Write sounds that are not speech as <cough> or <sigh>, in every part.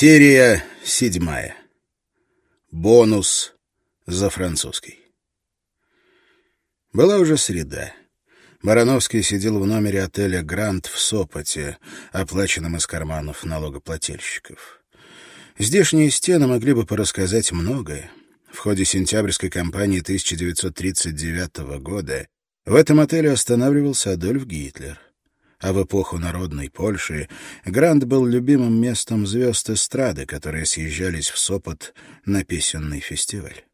Серия седьмая. Бонус за французский. Была уже среда. Барановский сидел в номере отеля «Грант» в Сопоте, оплаченном из карманов налогоплательщиков. Здешние стены могли бы порассказать многое. В ходе сентябрьской кампании 1939 года в этом отеле останавливался Адольф Гитлер а в эпоху народной Польши Грант был любимым местом звезд эстрады, которые съезжались в Сопот на песенный фестиваль.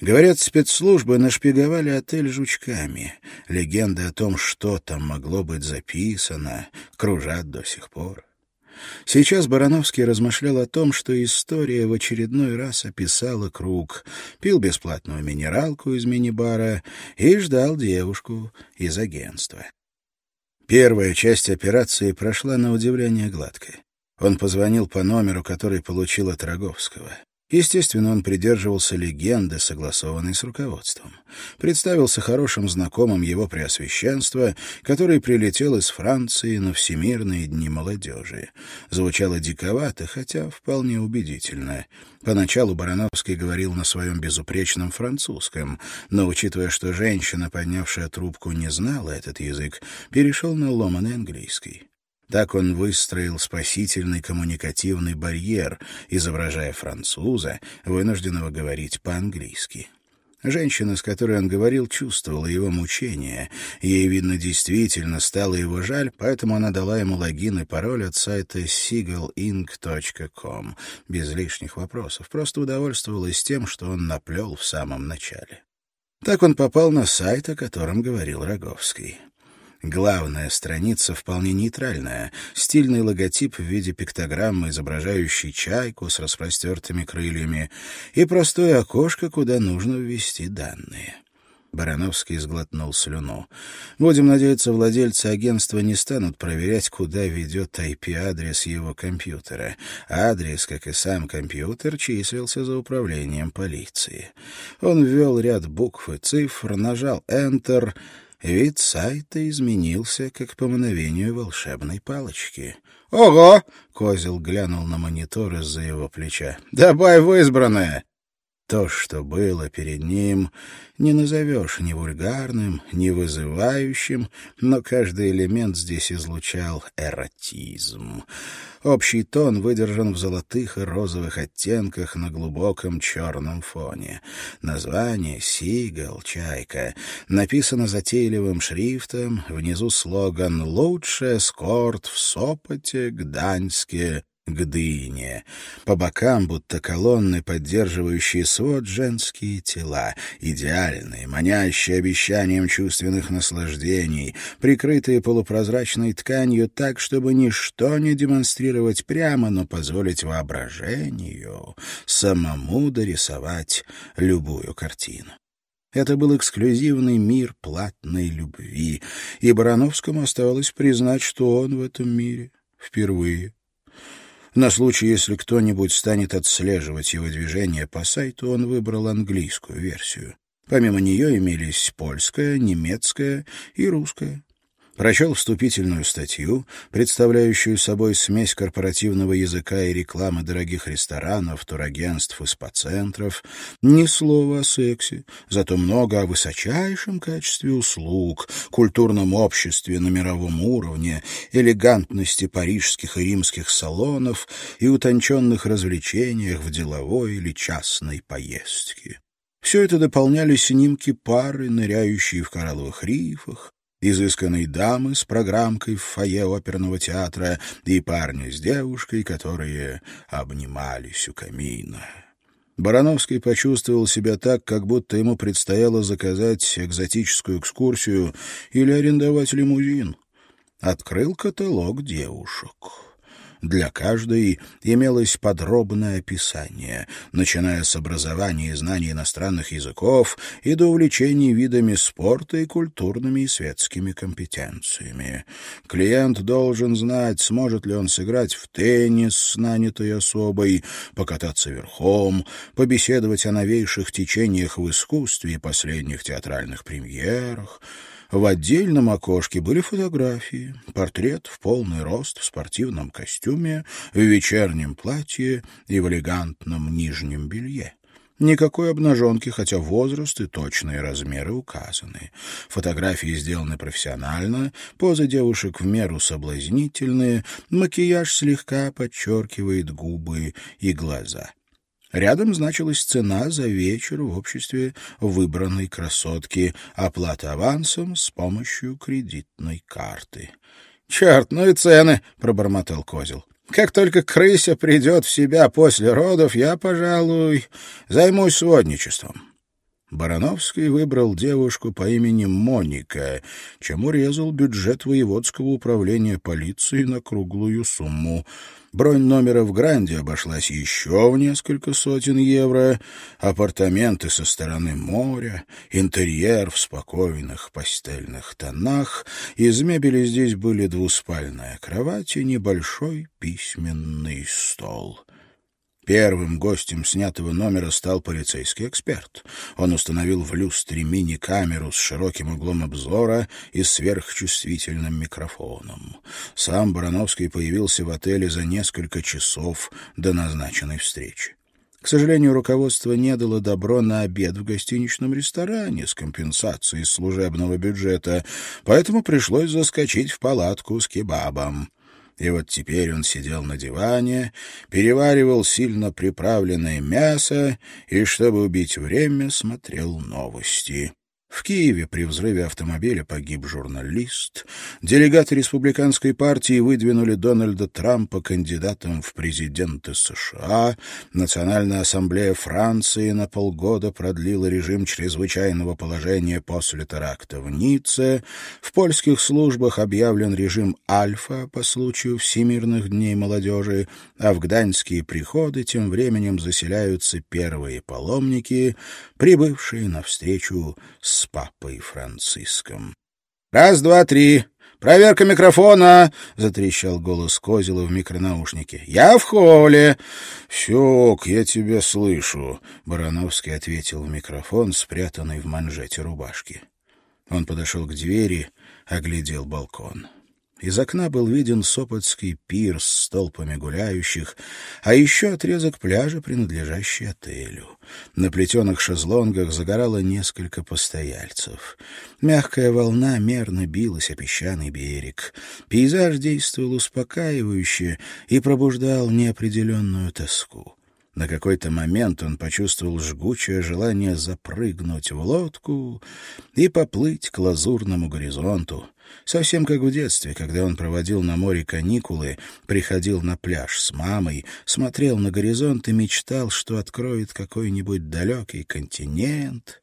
Говорят, спецслужбы нашпиговали отель жучками. Легенды о том, что там могло быть записано, кружат до сих пор. Сейчас Барановский размышлял о том, что история в очередной раз описала круг, пил бесплатную минералку из мини-бара и ждал девушку из агентства. Первая часть операции прошла на удивление гладко. Он позвонил по номеру, который получил от Роговского. Естественно, он придерживался легенды, согласованной с руководством. Представился хорошим знакомым его преосвященства, который прилетел из Франции на Всемирные дни молодежи. Звучало диковато, хотя вполне убедительно. Поначалу Барановский говорил на своем безупречном французском, но, учитывая, что женщина, поднявшая трубку, не знала этот язык, перешел на ломаный английский. Так он выстроил спасительный коммуникативный барьер, изображая француза, вынужденного говорить по-английски. Женщина, с которой он говорил, чувствовала его мучение. Ей, видно, действительно стало его жаль, поэтому она дала ему логин и пароль от сайта seagalink.com без лишних вопросов, просто удовольствовалась тем, что он наплел в самом начале. Так он попал на сайт, о котором говорил Роговский. Главная страница вполне нейтральная. Стильный логотип в виде пиктограммы, изображающий чайку с распростертыми крыльями, и простое окошко, куда нужно ввести данные. Барановский сглотнул слюну. Будем надеяться, владельцы агентства не станут проверять, куда ведет IP-адрес его компьютера. Адрес, как и сам компьютер, числился за управлением полиции. Он ввел ряд букв и цифр, нажал Enter — Вид сайта изменился, как по мановению волшебной палочки. «Ого!» — Козел глянул на монитор из-за его плеча. «Добавь в избранное!» То, что было перед ним, не назовешь ни вульгарным, ни вызывающим, но каждый элемент здесь излучал эротизм. Общий тон выдержан в золотых и розовых оттенках на глубоком черном фоне. Название «Сигал», «Чайка» написано затейливым шрифтом, внизу слоган «Лучший эскорт в Сопоте, Гданьске, к дыне. По бокам, будто колонны, поддерживающие свод, женские тела, идеальные, манящие обещанием чувственных наслаждений, прикрытые полупрозрачной тканью так, чтобы ничто не демонстрировать прямо, но позволить воображению самому дорисовать любую картину. Это был эксклюзивный мир платной любви, и Барановскому оставалось признать, что он в этом мире впервые. На случай, если кто-нибудь станет отслеживать его движение по сайту, он выбрал английскую версию. Помимо нее имелись польская, немецкая и русская прочел вступительную статью, представляющую собой смесь корпоративного языка и рекламы дорогих ресторанов, турагентств и спа-центров, ни слова о сексе, зато много о высочайшем качестве услуг, культурном обществе на мировом уровне, элегантности парижских и римских салонов и утонченных развлечениях в деловой или частной поездке. Все это дополняли снимки пары, ныряющие в коралловых рифах, изысканной дамы с программкой в фойе оперного театра и парня с девушкой, которые обнимались у камина. Барановский почувствовал себя так, как будто ему предстояло заказать экзотическую экскурсию или арендовать лимузин. Открыл каталог девушек. Для каждой имелось подробное описание, начиная с образования и знаний иностранных языков и до увлечений видами спорта и культурными и светскими компетенциями. Клиент должен знать, сможет ли он сыграть в теннис с нанятой особой, покататься верхом, побеседовать о новейших течениях в искусстве и последних театральных премьерах, В отдельном окошке были фотографии. Портрет в полный рост в спортивном костюме, в вечернем платье и в элегантном нижнем белье. Никакой обнаженки, хотя возраст и точные размеры указаны. Фотографии сделаны профессионально, позы девушек в меру соблазнительные, макияж слегка подчеркивает губы и глаза. Рядом значилась цена за вечер в обществе выбранной красотки, оплата авансом с помощью кредитной карты. — Черт, ну и цены! — пробормотал Козел. Как только крыся придет в себя после родов, я, пожалуй, займусь сводничеством. Барановский выбрал девушку по имени Моника, чем урезал бюджет воеводского управления полиции на круглую сумму. Бронь номера в Гранде обошлась еще в несколько сотен евро, апартаменты со стороны моря, интерьер в спокойных пастельных тонах, из мебели здесь были двуспальная кровать и небольшой письменный стол. Первым гостем снятого номера стал полицейский эксперт. Он установил в люстре мини-камеру с широким углом обзора и сверхчувствительным микрофоном. Сам Барановский появился в отеле за несколько часов до назначенной встречи. К сожалению, руководство не дало добро на обед в гостиничном ресторане с компенсацией служебного бюджета, поэтому пришлось заскочить в палатку с кебабом. И вот теперь он сидел на диване, переваривал сильно приправленное мясо и, чтобы убить время, смотрел новости. В Киеве при взрыве автомобиля погиб журналист. Делегаты республиканской партии выдвинули Дональда Трампа кандидатом в президенты США. Национальная ассамблея Франции на полгода продлила режим чрезвычайного положения после теракта в Ницце. В польских службах объявлен режим «Альфа» по случаю Всемирных дней молодежи, а в гданьские приходы тем временем заселяются первые паломники, прибывшие навстречу с с папой Франциском. «Раз, два, три! Проверка микрофона!» — затрещал голос Козела в микронаушнике. «Я в холле!» «Сёк, я тебя слышу!» — Барановский ответил в микрофон, спрятанный в манжете рубашки. Он подошел к двери, оглядел балкон. Из окна был виден Сопотский пирс с толпами гуляющих, а еще отрезок пляжа, принадлежащий отелю. На плетеных шезлонгах загорало несколько постояльцев. Мягкая волна мерно билась о песчаный берег. Пейзаж действовал успокаивающе и пробуждал неопределенную тоску. На какой-то момент он почувствовал жгучее желание запрыгнуть в лодку и поплыть к лазурному горизонту, Совсем как в детстве, когда он проводил на море каникулы, приходил на пляж с мамой, смотрел на горизонт и мечтал, что откроет какой-нибудь далекий континент,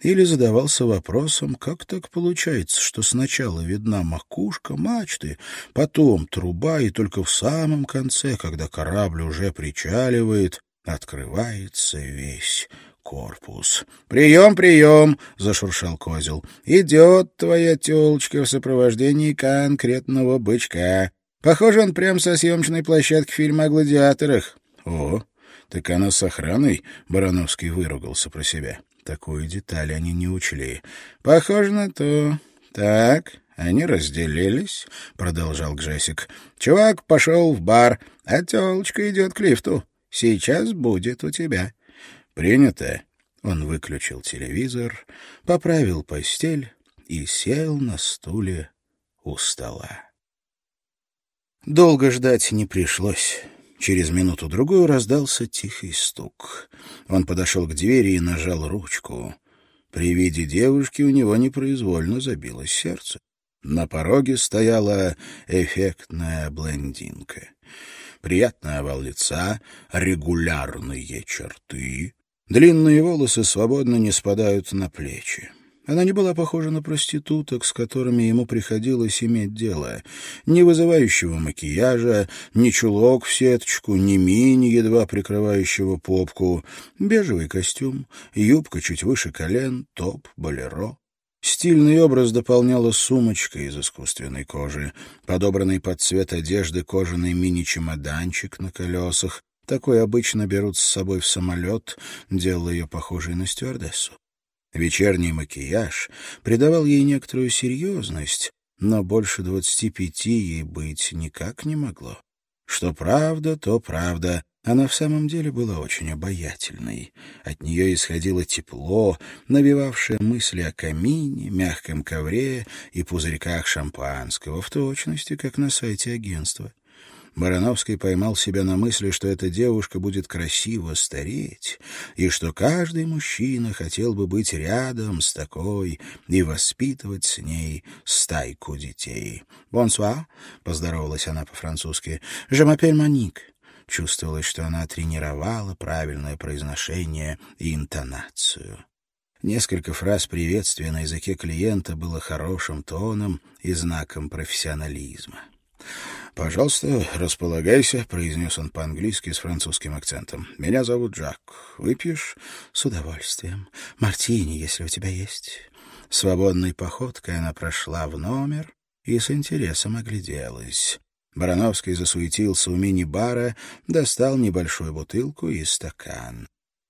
или задавался вопросом, как так получается, что сначала видна макушка мачты, потом труба, и только в самом конце, когда корабль уже причаливает, открывается весь корпус. «Прием, прием!» — зашуршал козел. «Идет твоя телочка в сопровождении конкретного бычка. Похоже, он прям со съемочной площадки фильма о гладиаторах». «О, так она с охраной?» — Барановский выругался про себя. Такую деталь они не учли. «Похоже на то. Так, они разделились», — продолжал Джессик. «Чувак пошел в бар, а телочка идет к лифту. Сейчас будет у тебя». «Принято». Он выключил телевизор, поправил постель и сел на стуле у стола. Долго ждать не пришлось. Через минуту-другую раздался тихий стук. Он подошел к двери и нажал ручку. При виде девушки у него непроизвольно забилось сердце. На пороге стояла эффектная блондинка. Приятный овал лица, регулярные черты, Длинные волосы свободно не спадают на плечи. Она не была похожа на проституток, с которыми ему приходилось иметь дело. Ни вызывающего макияжа, ни чулок в сеточку, ни мини, едва прикрывающего попку. Бежевый костюм, юбка чуть выше колен, топ, болеро. Стильный образ дополняла сумочка из искусственной кожи, подобранный под цвет одежды кожаный мини-чемоданчик на колесах, такой обычно берут с собой в самолет, делая ее похожей на стюардессу. Вечерний макияж придавал ей некоторую серьезность, но больше двадцати пяти ей быть никак не могло. Что правда, то правда. Она в самом деле была очень обаятельной. От нее исходило тепло, навевавшее мысли о камине, мягком ковре и пузырьках шампанского, в точности, как на сайте агентства. Барановский поймал себя на мысли, что эта девушка будет красиво стареть, и что каждый мужчина хотел бы быть рядом с такой и воспитывать с ней стайку детей. «Бонсуа», — поздоровалась она по-французски, «je m'appelle Моник». Чувствовалось, что она тренировала правильное произношение и интонацию. Несколько фраз приветствия на языке клиента было хорошим тоном и знаком профессионализма. «Пожалуйста, располагайся», — произнес он по-английски с французским акцентом. «Меня зовут Джак. Выпьешь?» «С удовольствием. Мартини, если у тебя есть». Свободной походкой она прошла в номер и с интересом огляделась. Барановский засуетился у мини-бара, достал небольшую бутылку и стакан.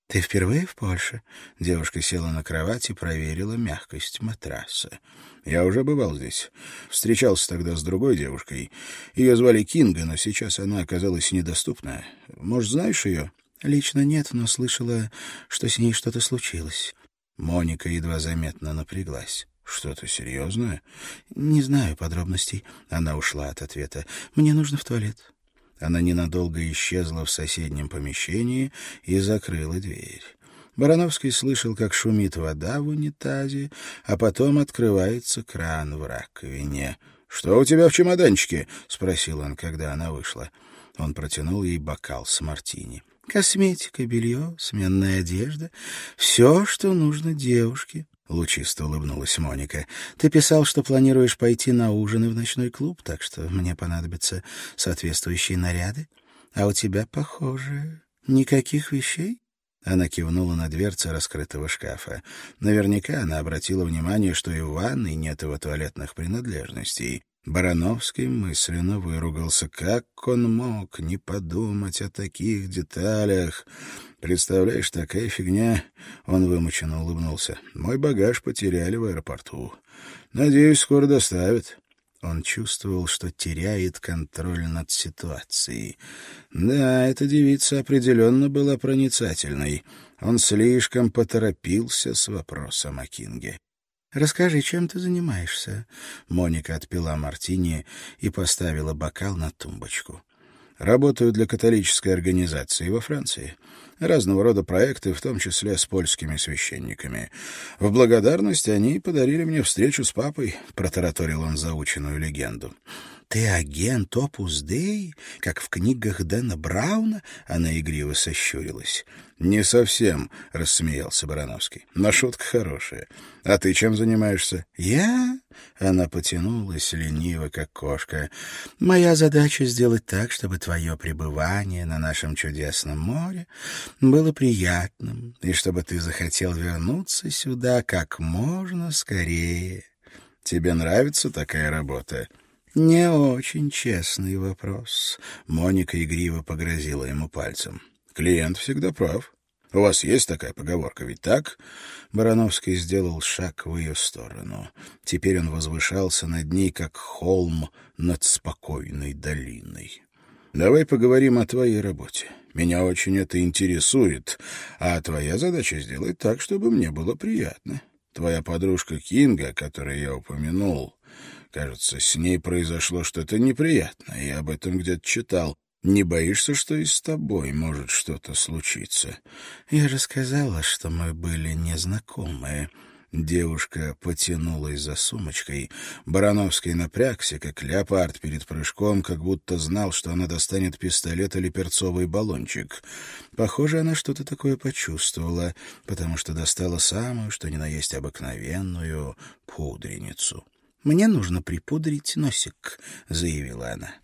«Ты впервые в Польше?» Девушка села на кровать и проверила мягкость матраса. «Я уже бывал здесь. Встречался тогда с другой девушкой. Ее звали Кинга, но сейчас она оказалась недоступна. Может, знаешь ее?» «Лично нет, но слышала, что с ней что-то случилось». Моника едва заметно напряглась. «Что-то серьезное?» «Не знаю подробностей». Она ушла от ответа. «Мне нужно в туалет». Она ненадолго исчезла в соседнем помещении и закрыла дверь. Барановский слышал, как шумит вода в унитазе, а потом открывается кран в раковине. «Что у тебя в чемоданчике?» — спросил он, когда она вышла. Он протянул ей бокал с мартини. «Косметика, белье, сменная одежда — все, что нужно девушке». — лучисто улыбнулась Моника. «Ты писал, что планируешь пойти на ужин и в ночной клуб, так что мне понадобятся соответствующие наряды. А у тебя, похоже, никаких вещей?» Она кивнула на дверцы раскрытого шкафа. Наверняка она обратила внимание, что и в ванной нет его туалетных принадлежностей. Барановский мысленно выругался. Как он мог не подумать о таких деталях? Представляешь, такая фигня...» Он вымученно улыбнулся. «Мой багаж потеряли в аэропорту. Надеюсь, скоро доставят». Он чувствовал, что теряет контроль над ситуацией. Да, эта девица определенно была проницательной. Он слишком поторопился с вопросом о Кинге. «Расскажи, чем ты занимаешься?» Моника отпила мартини и поставила бокал на тумбочку. «Работаю для католической организации во Франции разного рода проекты, в том числе с польскими священниками. В благодарность они подарили мне встречу с папой, протараторил он заученную легенду. «Ты агент Опус Дей, как в книгах Дэна Брауна?» Она игриво сощурилась. «Не совсем», — рассмеялся Барановский. «Но шутка хорошая. А ты чем занимаешься?» «Я?» — она потянулась лениво, как кошка. «Моя задача — сделать так, чтобы твое пребывание на нашем чудесном море было приятным, и чтобы ты захотел вернуться сюда как можно скорее». «Тебе нравится такая работа?» «Не очень честный вопрос», — Моника игриво погрозила ему пальцем. «Клиент всегда прав. У вас есть такая поговорка, ведь так?» Барановский сделал шаг в ее сторону. Теперь он возвышался над ней, как холм над спокойной долиной. «Давай поговорим о твоей работе. Меня очень это интересует, а твоя задача сделать так, чтобы мне было приятно. Твоя подружка Кинга, о которой я упомянул, Кажется, с ней произошло что-то неприятное, я об этом где-то читал. Не боишься, что и с тобой может что-то случиться? Я же сказала, что мы были незнакомые. Девушка потянулась за сумочкой. Барановский напрягся, как леопард перед прыжком, как будто знал, что она достанет пистолет или перцовый баллончик. Похоже, она что-то такое почувствовала, потому что достала самую, что ни на есть обыкновенную пудреницу. «Мне нужно припудрить носик», — заявила она.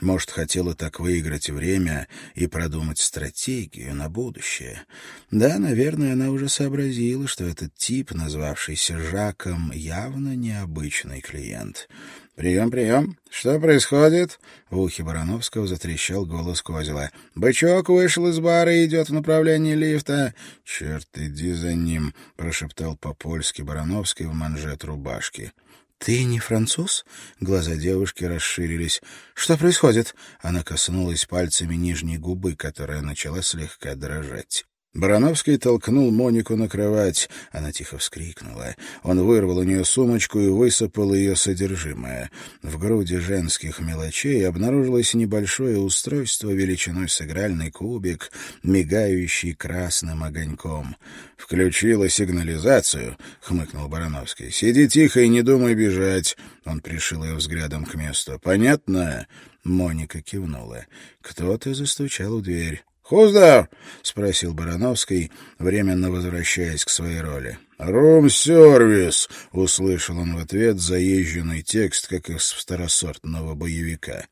Может, хотела так выиграть время и продумать стратегию на будущее. Да, наверное, она уже сообразила, что этот тип, назвавшийся Жаком, явно необычный клиент. «Прием, прием. Что происходит?» В ухе Барановского затрещал голос Козела. «Бычок вышел из бара и идет в направлении лифта». «Черт, иди за ним», — прошептал по-польски Барановский в манжет рубашки. «Ты не француз?» Глаза девушки расширились. «Что происходит?» Она коснулась пальцами нижней губы, которая начала слегка дрожать. Барановский толкнул Монику на кровать. Она тихо вскрикнула. Он вырвал у нее сумочку и высыпал ее содержимое. В груди женских мелочей обнаружилось небольшое устройство величиной с игральный кубик, мигающий красным огоньком. «Включила сигнализацию», — хмыкнул Барановский. «Сиди тихо и не думай бежать». Он пришил ее взглядом к месту. «Понятно?» Моника кивнула. Кто-то застучал у дверь. «Who's спросил Барановский, временно возвращаясь к своей роли. «Рум-сервис!» — услышал он в ответ заезженный текст, как из второсортного боевика.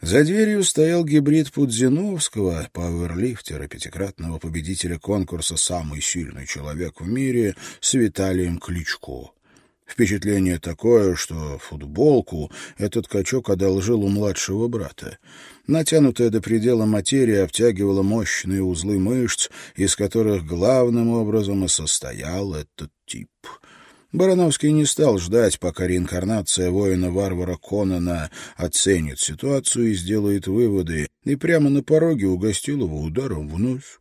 За дверью стоял гибрид Пудзиновского, пауэрлифтера, пятикратного победителя конкурса «Самый сильный человек в мире» с Виталием Кличко. Впечатление такое, что футболку этот качок одолжил у младшего брата. Натянутая до предела материя обтягивала мощные узлы мышц, из которых главным образом и состоял этот тип. Барановский не стал ждать, пока реинкарнация воина-варвара Конана оценит ситуацию и сделает выводы, и прямо на пороге угостил его ударом в нос.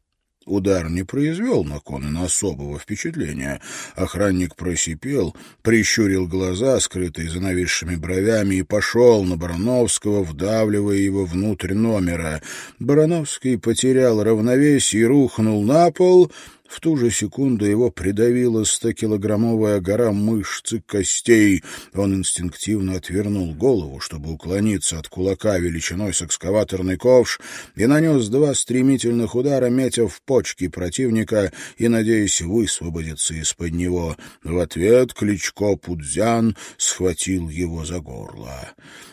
Удар не произвел на Конана особого впечатления. Охранник просипел, прищурил глаза, скрытые за нависшими бровями, и пошел на Барановского, вдавливая его внутрь номера. Барановский потерял равновесие и рухнул на пол — в ту же секунду его придавила стокилограммовая гора мышц и костей. Он инстинктивно отвернул голову, чтобы уклониться от кулака величиной с экскаваторный ковш, и нанес два стремительных удара, метя в почки противника и надеясь высвободиться из-под него. В ответ Кличко Пудзян схватил его за горло.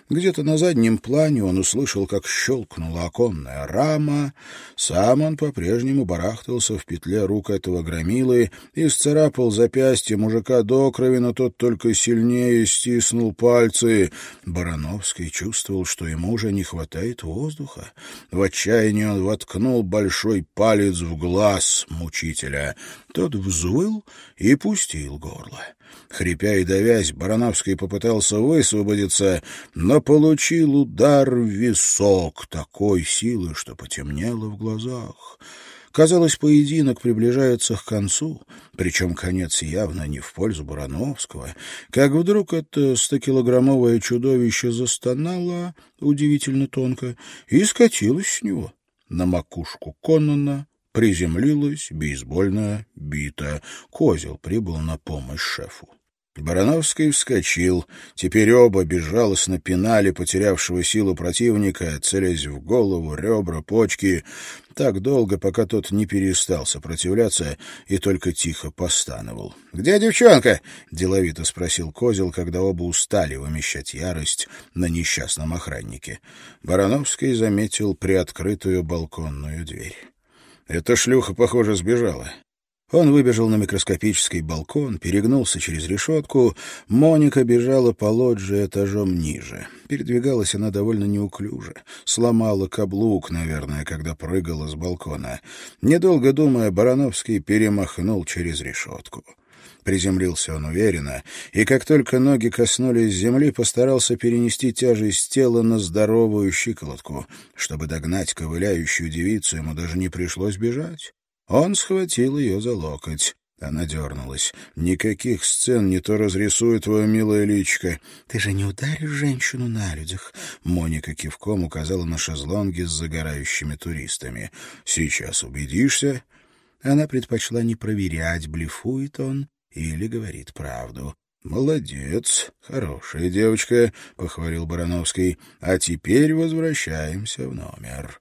Где-то на заднем плане он услышал, как щелкнула оконная рама. Сам он по-прежнему барахтался в петле рук этого громилы и сцарапал запястье мужика до крови, но тот только сильнее стиснул пальцы. Барановский чувствовал, что ему уже не хватает воздуха. В отчаянии он воткнул большой палец в глаз мучителя. Тот взвыл и пустил горло. Хрипя и давясь, Барановский попытался высвободиться, но получил удар в висок такой силы, что потемнело в глазах. Казалось, поединок приближается к концу, причем конец явно не в пользу Барановского, как вдруг это стокилограммовое чудовище застонало удивительно тонко и скатилось с него на макушку Коннона, приземлилась бейсбольная бита. Козел прибыл на помощь шефу. Барановский вскочил. Теперь оба безжалостно пинали потерявшего силу противника, целясь в голову, ребра, почки. Так долго, пока тот не перестал сопротивляться и только тихо постановал. «Где девчонка?» — деловито спросил Козел, когда оба устали вымещать ярость на несчастном охраннике. Барановский заметил приоткрытую балконную дверь. Эта шлюха, похоже, сбежала. Он выбежал на микроскопический балкон, перегнулся через решетку. Моника бежала по лоджии этажом ниже. Передвигалась она довольно неуклюже. Сломала каблук, наверное, когда прыгала с балкона. Недолго думая, Барановский перемахнул через решетку. Приземлился он уверенно, и как только ноги коснулись земли, постарался перенести тяжесть тела на здоровую щиколотку. Чтобы догнать ковыляющую девицу, ему даже не пришлось бежать. Он схватил ее за локоть. Она дернулась. «Никаких сцен не то разрисует твое милое личико». «Ты же не ударишь женщину на людях?» Моника кивком указала на шезлонги с загорающими туристами. «Сейчас убедишься». Она предпочла не проверять, блефует он или говорит правду. «Молодец, хорошая девочка», — похвалил Барановский. «А теперь возвращаемся в номер».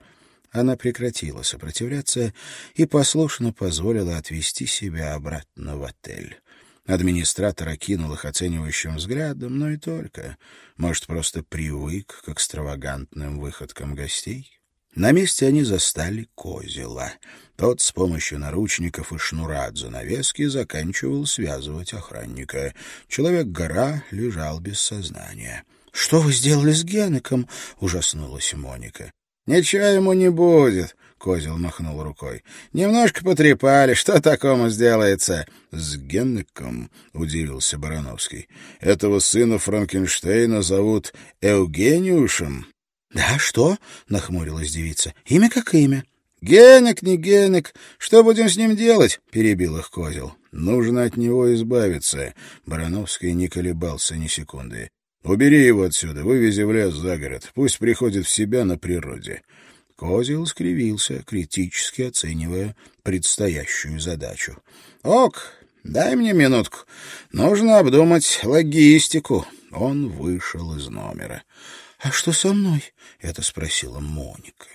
Она прекратила сопротивляться и послушно позволила отвезти себя обратно в отель. Администратор окинул их оценивающим взглядом, но и только. Может, просто привык к экстравагантным выходкам гостей? На месте они застали Козела. Тот с помощью наручников и шнура от занавески заканчивал связывать охранника. Человек-гора лежал без сознания. «Что вы сделали с Генеком?» — ужаснулась Моника. «Ничего ему не будет», — Козел махнул рукой. «Немножко потрепали. Что такому сделается?» «С Генеком?» — удивился Барановский. «Этого сына Франкенштейна зовут Евгениушем?» «Да, что?» — нахмурилась девица. «Имя как имя». «Генек, не Генек. Что будем с ним делать?» — перебил их Козел. «Нужно от него избавиться». Барановский не колебался ни секунды. «Убери его отсюда, вывези в лес за город. Пусть приходит в себя на природе». Козел скривился, критически оценивая предстоящую задачу. «Ок, дай мне минутку. Нужно обдумать логистику». Он вышел из номера. «А что со мной?» — это спросила Моника.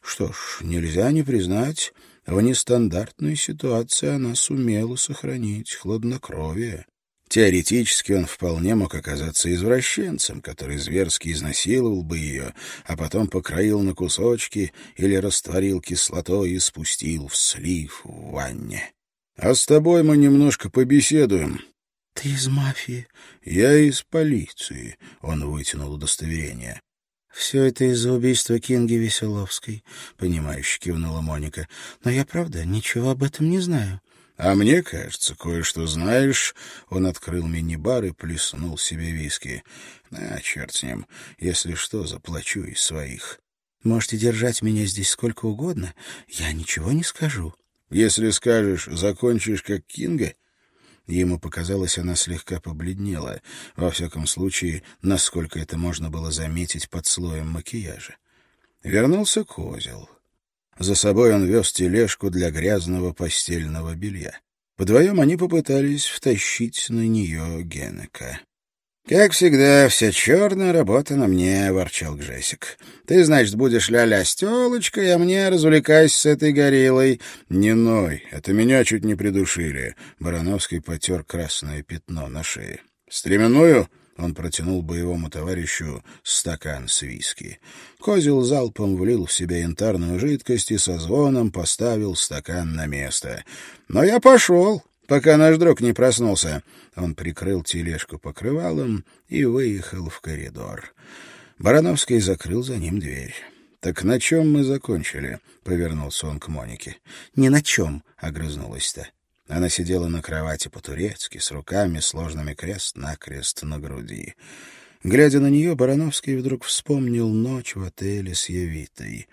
Что ж, нельзя не признать, в нестандартной ситуации она сумела сохранить хладнокровие. Теоретически он вполне мог оказаться извращенцем, который зверски изнасиловал бы ее, а потом покроил на кусочки или растворил кислотой и спустил в слив в ванне. — А с тобой мы немножко побеседуем. — Ты из мафии? — Я из полиции, — он вытянул удостоверение. — Все это из-за убийства Кинги Веселовской, — понимающе кивнула Моника. — Но я, правда, ничего об этом не знаю. «А мне кажется, кое-что знаешь...» Он открыл мини-бар и плеснул себе виски. «А, черт с ним. Если что, заплачу из своих». «Можете держать меня здесь сколько угодно. Я ничего не скажу». «Если скажешь, закончишь как Кинга...» Ему показалось, она слегка побледнела. Во всяком случае, насколько это можно было заметить под слоем макияжа. Вернулся Козел. За собой он вез тележку для грязного постельного белья. Вдвоем они попытались втащить на нее Генека. «Как всегда, вся черная работа на мне», — ворчал Гжесик. «Ты, значит, будешь ля-ля с а мне развлекайся с этой гориллой». «Не ной, это меня чуть не придушили». Барановский потер красное пятно на шее. «Стременную?» Он протянул боевому товарищу стакан с виски. Козел залпом влил в себя янтарную жидкость и со звоном поставил стакан на место. «Но я пошел, пока наш друг не проснулся». Он прикрыл тележку покрывалом и выехал в коридор. Барановский закрыл за ним дверь. «Так на чем мы закончили?» — повернулся он к Монике. «Ни на чем», — огрызнулась та. Она сидела на кровати по-турецки, с руками, сложными крест-накрест на груди. Глядя на нее, Барановский вдруг вспомнил ночь в отеле с Явитой.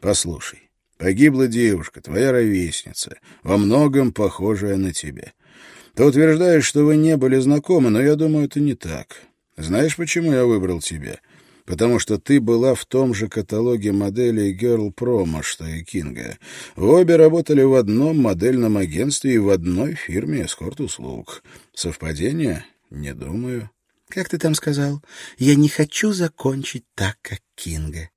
«Послушай, погибла девушка, твоя ровесница, во многом похожая на тебя. Ты утверждаешь, что вы не были знакомы, но я думаю, это не так. Знаешь, почему я выбрал тебя?» потому что ты была в том же каталоге моделей Girl Promo, что и Кинга. Вы обе работали в одном модельном агентстве и в одной фирме эскорт-услуг. Совпадение? Не думаю. Как ты там сказал? Я не хочу закончить так, как Кинга.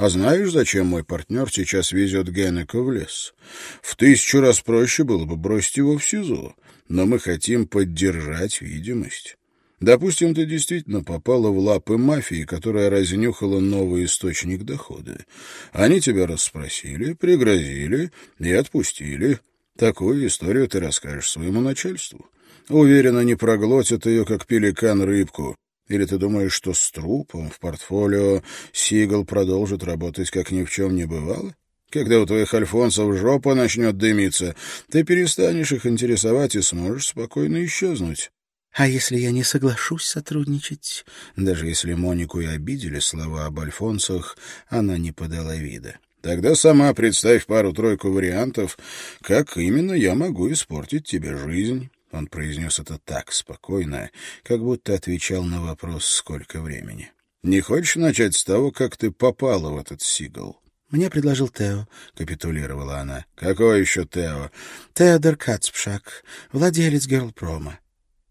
А знаешь, зачем мой партнер сейчас везет Геннека в лес? В тысячу раз проще было бы бросить его в СИЗО, но мы хотим поддержать видимость. Допустим, ты действительно попала в лапы мафии, которая разнюхала новый источник дохода. Они тебя расспросили, пригрозили и отпустили. Такую историю ты расскажешь своему начальству. Уверенно, не проглотят ее, как пеликан рыбку. Или ты думаешь, что с трупом в портфолио Сигал продолжит работать, как ни в чем не бывало? Когда у твоих альфонсов жопа начнет дымиться, ты перестанешь их интересовать и сможешь спокойно исчезнуть. А если я не соглашусь сотрудничать? Даже если Монику и обидели слова об альфонсах, она не подала вида. Тогда сама представь пару-тройку вариантов, как именно я могу испортить тебе жизнь. Он произнес это так спокойно, как будто отвечал на вопрос, сколько времени. «Не хочешь начать с того, как ты попала в этот сигал?» «Мне предложил Тео», — капитулировала она. «Какой еще Тео?» «Теодор Кацпшак, владелец Герлпрома».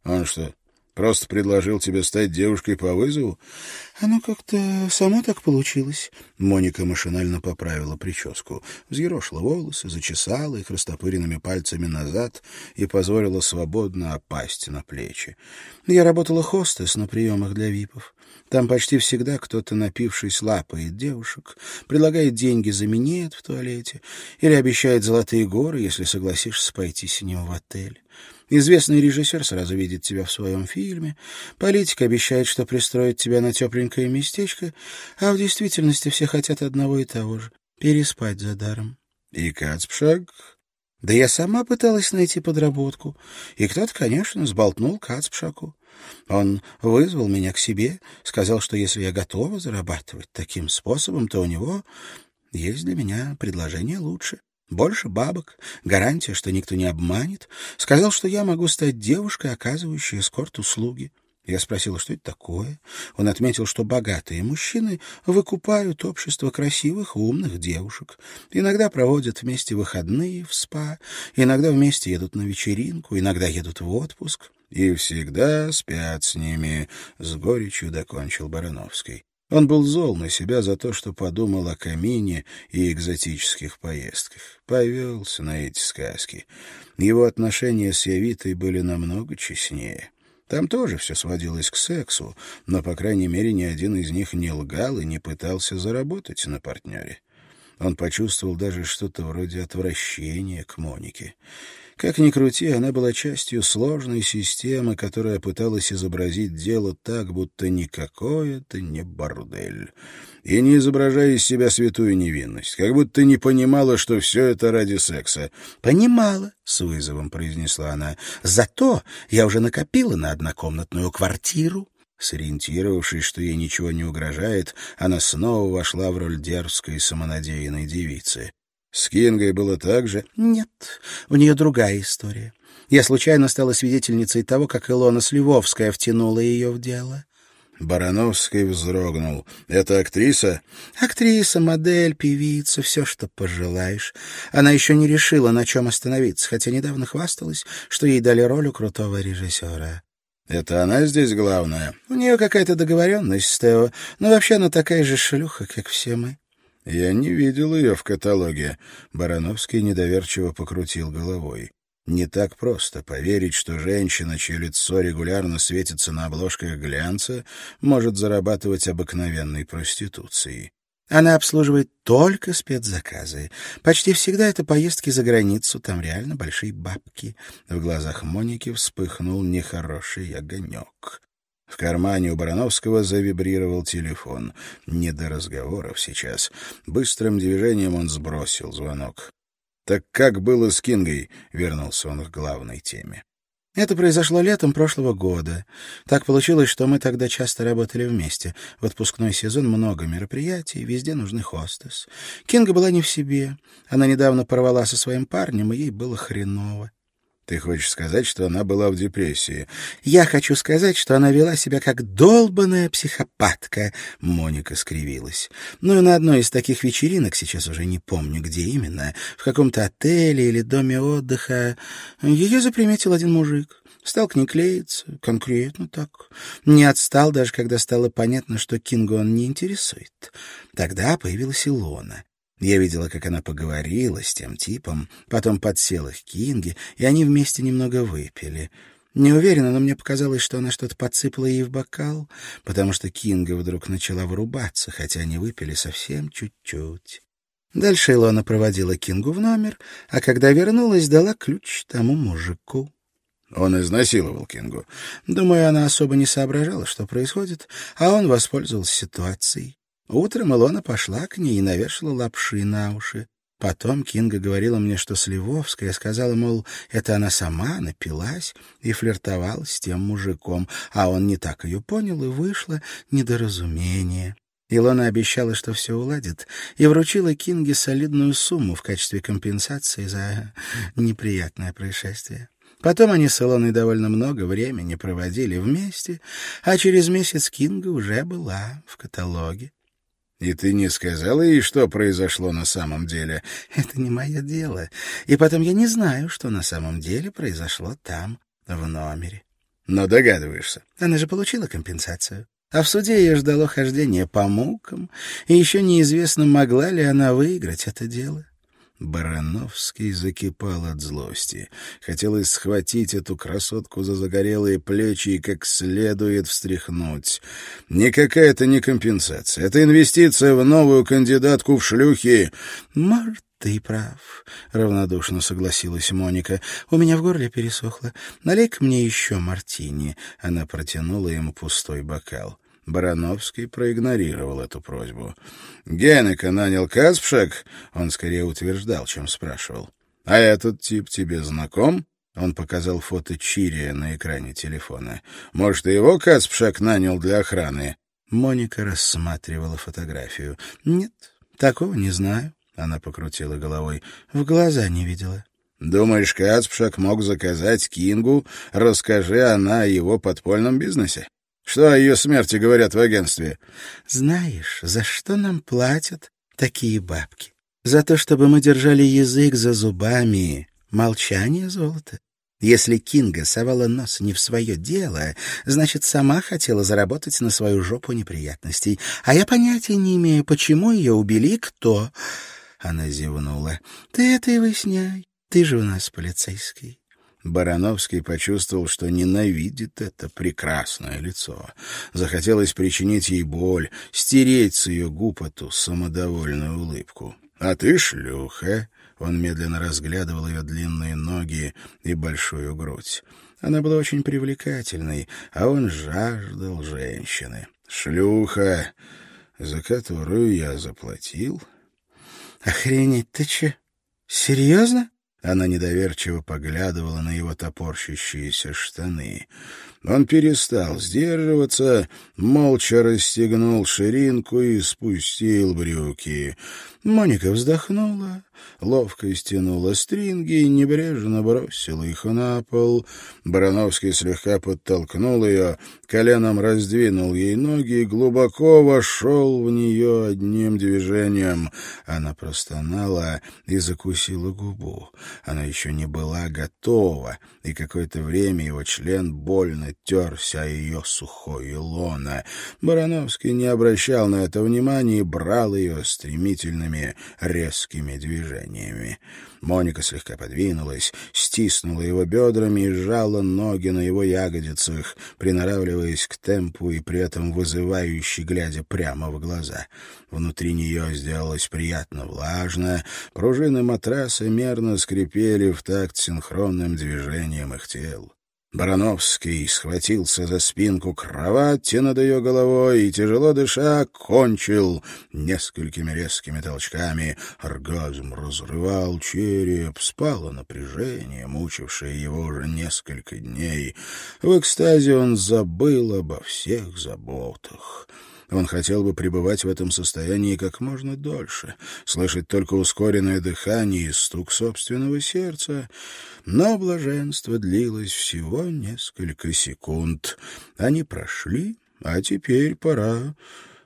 Он что, просто предложил тебе стать девушкой по вызову? Оно как-то само так получилось. Моника машинально поправила прическу, взъерошила волосы, зачесала их растопыренными пальцами назад и позволила свободно опасть на плечи. Я работала хостес на приемах для випов. Там почти всегда кто-то, напившись, лапает девушек, предлагает деньги за минет в туалете или обещает золотые горы, если согласишься пойти с ним в отель. Известный режиссер сразу видит тебя в своем фильме, политик обещает, что пристроит тебя на тепленькое местечко, а в действительности все хотят одного и того же — переспать за даром. И Кацпшаг? Да я сама пыталась найти подработку, и кто-то, конечно, сболтнул Кацпшаку. Он вызвал меня к себе, сказал, что если я готова зарабатывать таким способом, то у него есть для меня предложение лучше. Больше бабок, гарантия, что никто не обманет. Сказал, что я могу стать девушкой, оказывающей эскорт-услуги. Я спросила, что это такое. Он отметил, что богатые мужчины выкупают общество красивых умных девушек. Иногда проводят вместе выходные в спа, иногда вместе едут на вечеринку, иногда едут в отпуск. И всегда спят с ними, — с горечью докончил Барановский. Он был зол на себя за то, что подумал о камине и экзотических поездках. Повелся на эти сказки. Его отношения с Явитой были намного честнее. Там тоже все сводилось к сексу, но, по крайней мере, ни один из них не лгал и не пытался заработать на партнере. Он почувствовал даже что-то вроде отвращения к Монике. Как ни крути, она была частью сложной системы, которая пыталась изобразить дело так, будто никакой это не бордель. И не изображая из себя святую невинность, как будто не понимала, что все это ради секса. «Понимала», — с вызовом произнесла она. «Зато я уже накопила на однокомнатную квартиру». Сориентировавшись, что ей ничего не угрожает, она снова вошла в роль дерзкой и самонадеянной девицы. С Кингой было так же? Нет, у нее другая история. Я случайно стала свидетельницей того, как Илона Сливовская втянула ее в дело. Барановский вздрогнул. «Это актриса?» «Актриса, модель, певица, все, что пожелаешь. Она еще не решила, на чем остановиться, хотя недавно хвасталась, что ей дали роль у крутого режиссера». «Это она здесь главная?» «У нее какая-то договоренность с Тео, но вообще она такая же шлюха, как все мы». «Я не видел ее в каталоге». Барановский недоверчиво покрутил головой. Не так просто поверить, что женщина, чье лицо регулярно светится на обложках глянца, может зарабатывать обыкновенной проституцией. Она обслуживает только спецзаказы. Почти всегда это поездки за границу, там реально большие бабки. В глазах Моники вспыхнул нехороший огонек. В кармане у Барановского завибрировал телефон. Не до разговоров сейчас. Быстрым движением он сбросил звонок. «Так как было с Кингой?» — вернулся он к главной теме. Это произошло летом прошлого года. Так получилось, что мы тогда часто работали вместе. В отпускной сезон много мероприятий, везде нужны хостес. Кинга была не в себе. Она недавно порвала со своим парнем, и ей было хреново. Ты хочешь сказать, что она была в депрессии? Я хочу сказать, что она вела себя как долбаная психопатка, Моника скривилась. Ну и на одной из таких вечеринок, сейчас уже не помню, где именно, в каком-то отеле или доме отдыха, ее заприметил один мужик. Стал к ней клеиться, конкретно так. Не отстал, даже когда стало понятно, что Кингу он не интересует. Тогда появилась Илона. Я видела, как она поговорила с тем типом, потом подсела к Кинге, и они вместе немного выпили. Не уверена, но мне показалось, что она что-то подсыпала ей в бокал, потому что Кинга вдруг начала вырубаться, хотя они выпили совсем чуть-чуть. Дальше Илона проводила Кингу в номер, а когда вернулась, дала ключ тому мужику. Он изнасиловал Кингу. Думаю, она особо не соображала, что происходит, а он воспользовался ситуацией. Утром Илона пошла к ней и навешала лапши на уши. Потом Кинга говорила мне, что Сливовская сказала, мол, это она сама напилась и флиртовала с тем мужиком, а он не так ее понял, и вышло недоразумение. Илона обещала, что все уладит, и вручила Кинге солидную сумму в качестве компенсации за неприятное происшествие. Потом они с Илоной довольно много времени проводили вместе, а через месяц Кинга уже была в каталоге. И ты не сказала ей, что произошло на самом деле? Это не мое дело. И потом я не знаю, что на самом деле произошло там, в номере. Но догадываешься. Она же получила компенсацию. А в суде ее ждало хождение по мукам, и еще неизвестно, могла ли она выиграть это дело. Барановский закипал от злости. Хотелось схватить эту красотку за загорелые плечи и как следует встряхнуть. Никакая это не компенсация. Это инвестиция в новую кандидатку в шлюхи. Может, «Ты прав», — равнодушно согласилась Моника. «У меня в горле пересохло. Налей-ка мне еще мартини». Она протянула ему пустой бокал. Барановский проигнорировал эту просьбу. «Генека нанял Каспшак?» Он скорее утверждал, чем спрашивал. «А этот тип тебе знаком?» Он показал фото Чирия на экране телефона. «Может, и его Каспшак нанял для охраны?» Моника рассматривала фотографию. «Нет, такого не знаю». Она покрутила головой. «В глаза не видела». «Думаешь, Кацпшак мог заказать Кингу? Расскажи она о его подпольном бизнесе. Что о ее смерти говорят в агентстве?» «Знаешь, за что нам платят такие бабки? За то, чтобы мы держали язык за зубами. Молчание золото. Если Кинга совала нос не в свое дело, значит, сама хотела заработать на свою жопу неприятностей. А я понятия не имею, почему ее убили кто. Она зевнула. «Ты это и выясняй. Ты же у нас полицейский». Барановский почувствовал, что ненавидит это прекрасное лицо. Захотелось причинить ей боль, стереть с ее губ эту самодовольную улыбку. «А ты шлюха!» Он медленно разглядывал ее длинные ноги и большую грудь. Она была очень привлекательной, а он жаждал женщины. «Шлюха, за которую я заплатил?» «Охренеть, ты че? Серьезно?» Она недоверчиво поглядывала на его топорщащиеся штаны. Он перестал сдерживаться, молча расстегнул ширинку и спустил брюки. Моника вздохнула, ловко стянула стринги и небрежно бросила их на пол. Барановский слегка подтолкнул ее, коленом раздвинул ей ноги и глубоко вошел в нее одним движением. Она простонала и закусила губу. Она еще не была готова, и какое-то время его член больно терся о ее сухое лоно. Барановский не обращал на это внимания и брал ее стремительными резкими движениями. Моника слегка подвинулась, стиснула его бедрами и сжала ноги на его ягодицах, приноравливаясь к темпу и при этом вызывающе глядя прямо в глаза. Внутри нее сделалось приятно влажно, пружины матраса мерно скрипели в такт синхронным движением их тел. Барановский схватился за спинку кровати над ее головой и, тяжело дыша, кончил несколькими резкими толчками. Оргазм разрывал череп, спало напряжение, мучившее его уже несколько дней. В экстазе он забыл обо всех заботах. Он хотел бы пребывать в этом состоянии как можно дольше, слышать только ускоренное дыхание и стук собственного сердца. Но блаженство длилось всего несколько секунд. Они прошли, а теперь пора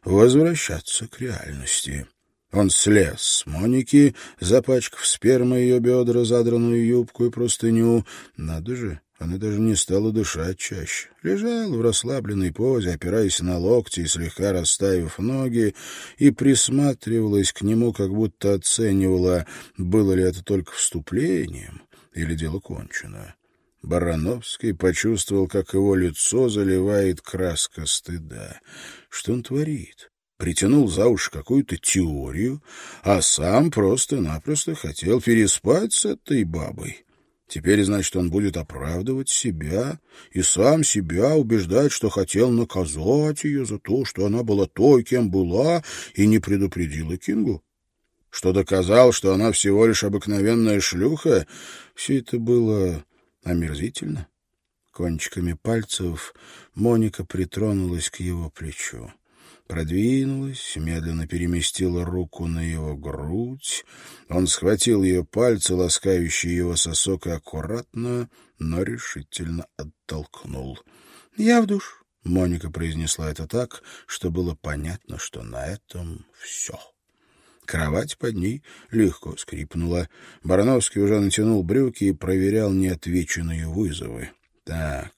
возвращаться к реальности. Он слез с Моники, запачкав спермой ее бедра, задранную юбку и простыню. Надо же, она даже не стала дышать чаще. Лежала в расслабленной позе, опираясь на локти и слегка расставив ноги, и присматривалась к нему, как будто оценивала, было ли это только вступлением или дело кончено. Барановский почувствовал, как его лицо заливает краска стыда. Что он творит? Притянул за уши какую-то теорию, а сам просто-напросто хотел переспать с этой бабой. Теперь, значит, он будет оправдывать себя и сам себя убеждать, что хотел наказать ее за то, что она была той, кем была, и не предупредила Кингу. Что доказал, что она всего лишь обыкновенная шлюха, все это было омерзительно. Кончиками пальцев Моника притронулась к его плечу продвинулась, медленно переместила руку на его грудь. Он схватил ее пальцы, ласкающие его сосок, и аккуратно, но решительно оттолкнул. «Я в душ», — Моника произнесла это так, что было понятно, что на этом все. Кровать под ней легко скрипнула. Барановский уже натянул брюки и проверял неотвеченные вызовы. «Так...»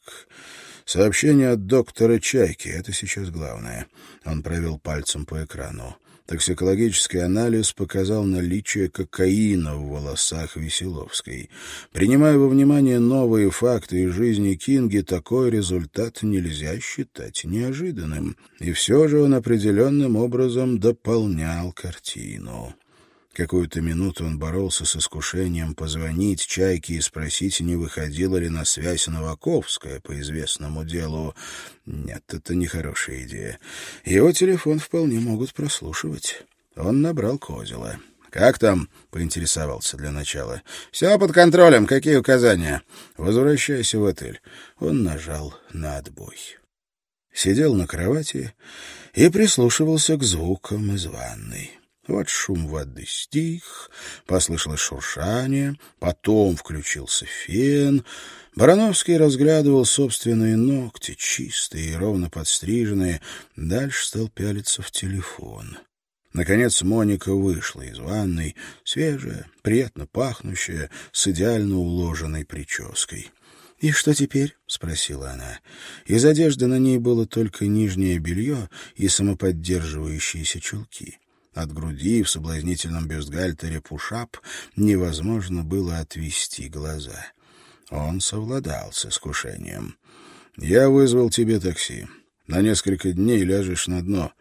Сообщение от доктора Чайки — это сейчас главное. Он провел пальцем по экрану. Токсикологический анализ показал наличие кокаина в волосах Веселовской. Принимая во внимание новые факты из жизни Кинги, такой результат нельзя считать неожиданным. И все же он определенным образом дополнял картину. Какую-то минуту он боролся с искушением позвонить Чайке и спросить, не выходила ли на связь Новаковская по известному делу. Нет, это нехорошая идея. Его телефон вполне могут прослушивать. Он набрал Козела. «Как там?» — поинтересовался для начала. «Все под контролем. Какие указания?» «Возвращайся в отель». Он нажал на отбой. Сидел на кровати и прислушивался к звукам из ванной. Вот шум воды стих, послышалось шуршание, потом включился фен. Барановский разглядывал собственные ногти, чистые и ровно подстриженные, дальше стал пялиться в телефон. Наконец Моника вышла из ванной, свежая, приятно пахнущая, с идеально уложенной прической. «И что теперь?» — спросила она. Из одежды на ней было только нижнее белье и самоподдерживающиеся чулки. От груди в соблазнительном бюстгальтере пушап невозможно было отвести глаза. Он совладал с искушением. «Я вызвал тебе такси. На несколько дней ляжешь на дно.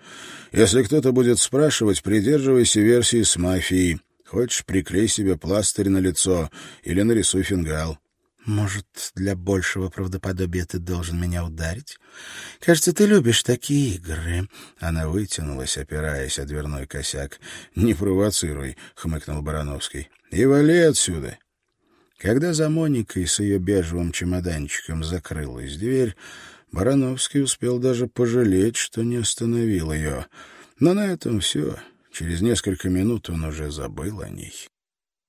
Если кто-то будет спрашивать, придерживайся версии с мафией. Хочешь, приклей себе пластырь на лицо или нарисуй фингал. Может, для большего правдоподобия ты должен меня ударить? Кажется, ты любишь такие игры. Она вытянулась, опираясь о дверной косяк. Не провоцируй, хмыкнул Барановский. И вали отсюда. Когда за Моникой с ее бежевым чемоданчиком закрылась дверь, Барановский успел даже пожалеть, что не остановил ее. Но на этом все. Через несколько минут он уже забыл о ней.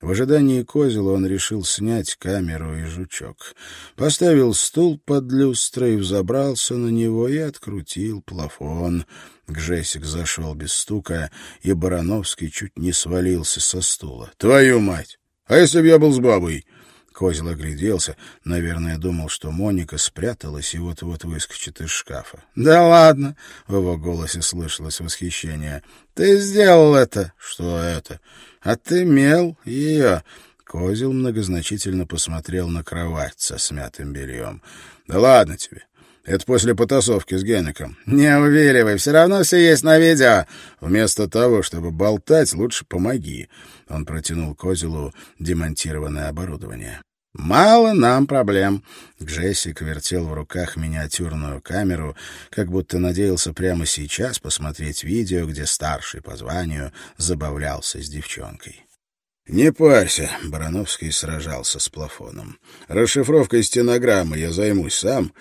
В ожидании козела он решил снять камеру и жучок. Поставил стул под люстрой, взобрался на него и открутил плафон. Гжесик зашел без стука, и Барановский чуть не свалился со стула. «Твою мать! А если б я был с бабой?» Козел огляделся, наверное, думал, что Моника спряталась и вот-вот выскочит из шкафа. «Да ладно!» — в его голосе слышалось восхищение. «Ты сделал это!» «Что это?» «А ты мел ее!» Козел многозначительно посмотрел на кровать со смятым бельем. «Да ладно тебе. Это после потасовки с Генником. Не увиливай, все равно все есть на видео. Вместо того, чтобы болтать, лучше помоги. Он протянул Козелу демонтированное оборудование. «Мало нам проблем». Джессик вертел в руках миниатюрную камеру, как будто надеялся прямо сейчас посмотреть видео, где старший по званию забавлялся с девчонкой. «Не парься», — Барановский сражался с плафоном. «Расшифровкой стенограммы я займусь сам,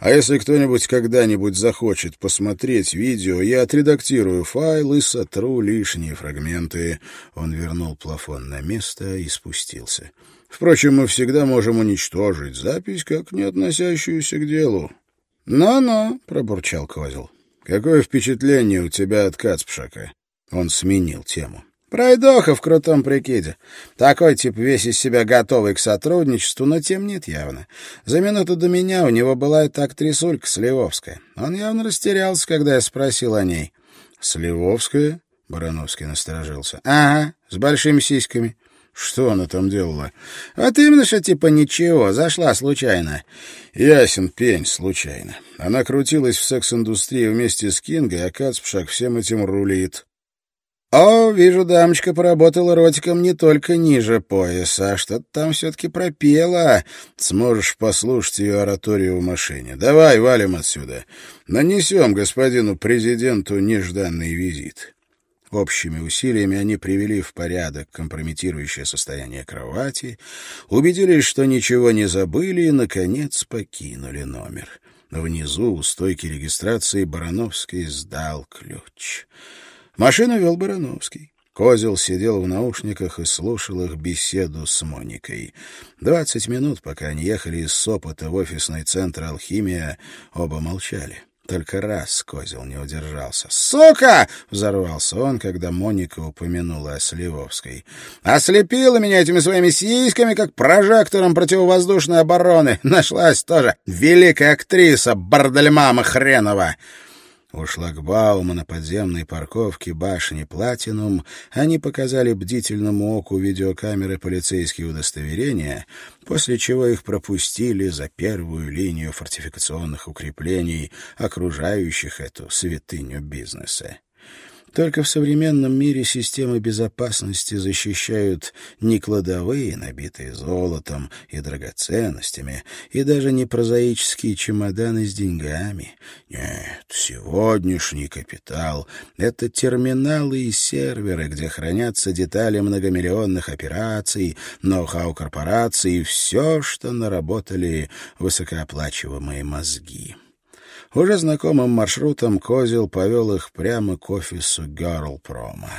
а если кто-нибудь когда-нибудь захочет посмотреть видео, я отредактирую файл и сотру лишние фрагменты». Он вернул плафон на место и спустился. «Впрочем, мы всегда можем уничтожить запись, как не относящуюся к делу». «Ну-ну», — пробурчал Козел. «Какое впечатление у тебя от Кацпшака?» Он сменил тему. Пройдоха в крутом прикиде. Такой тип весь из себя готовый к сотрудничеству, но темнит явно. За минуту до меня у него была эта актрисулька Сливовская. Он явно растерялся, когда я спросил о ней. «Сливовская?» — Барановский насторожился. «Ага, с большими сиськами». «Что она там делала?» «Вот именно, что типа ничего, зашла случайно». «Ясен пень, случайно. Она крутилась в секс-индустрии вместе с Кингой, а Кацпшак всем этим рулит». «О, вижу, дамочка поработала ротиком не только ниже пояса, а что-то там все-таки пропела. Сможешь послушать ее ораторию в машине. Давай, валим отсюда. Нанесем господину президенту нежданный визит». Общими усилиями они привели в порядок компрометирующее состояние кровати, убедились, что ничего не забыли и, наконец, покинули номер. Внизу у стойки регистрации Барановский сдал ключ. Машину вел Барановский. Козел сидел в наушниках и слушал их беседу с Моникой. Двадцать минут, пока они ехали из Сопота в офисный центр «Алхимия», оба молчали. Только раз Козел не удержался. «Сука!» — взорвался он, когда Моника упомянула о Сливовской. «Ослепила меня этими своими сиськами, как прожектором противовоздушной обороны. Нашлась тоже великая актриса, бордельмама хренова!» У шлагбаума на подземной парковке башни «Платинум» они показали бдительному оку видеокамеры полицейские удостоверения, после чего их пропустили за первую линию фортификационных укреплений, окружающих эту святыню бизнеса. Только в современном мире системы безопасности защищают не кладовые, набитые золотом и драгоценностями, и даже не прозаические чемоданы с деньгами. Нет, сегодняшний капитал — это терминалы и серверы, где хранятся детали многомиллионных операций, ноу-хау корпораций и все, что наработали высокооплачиваемые мозги. Уже знакомым маршрутом Козел повел их прямо к офису Гарлпрома.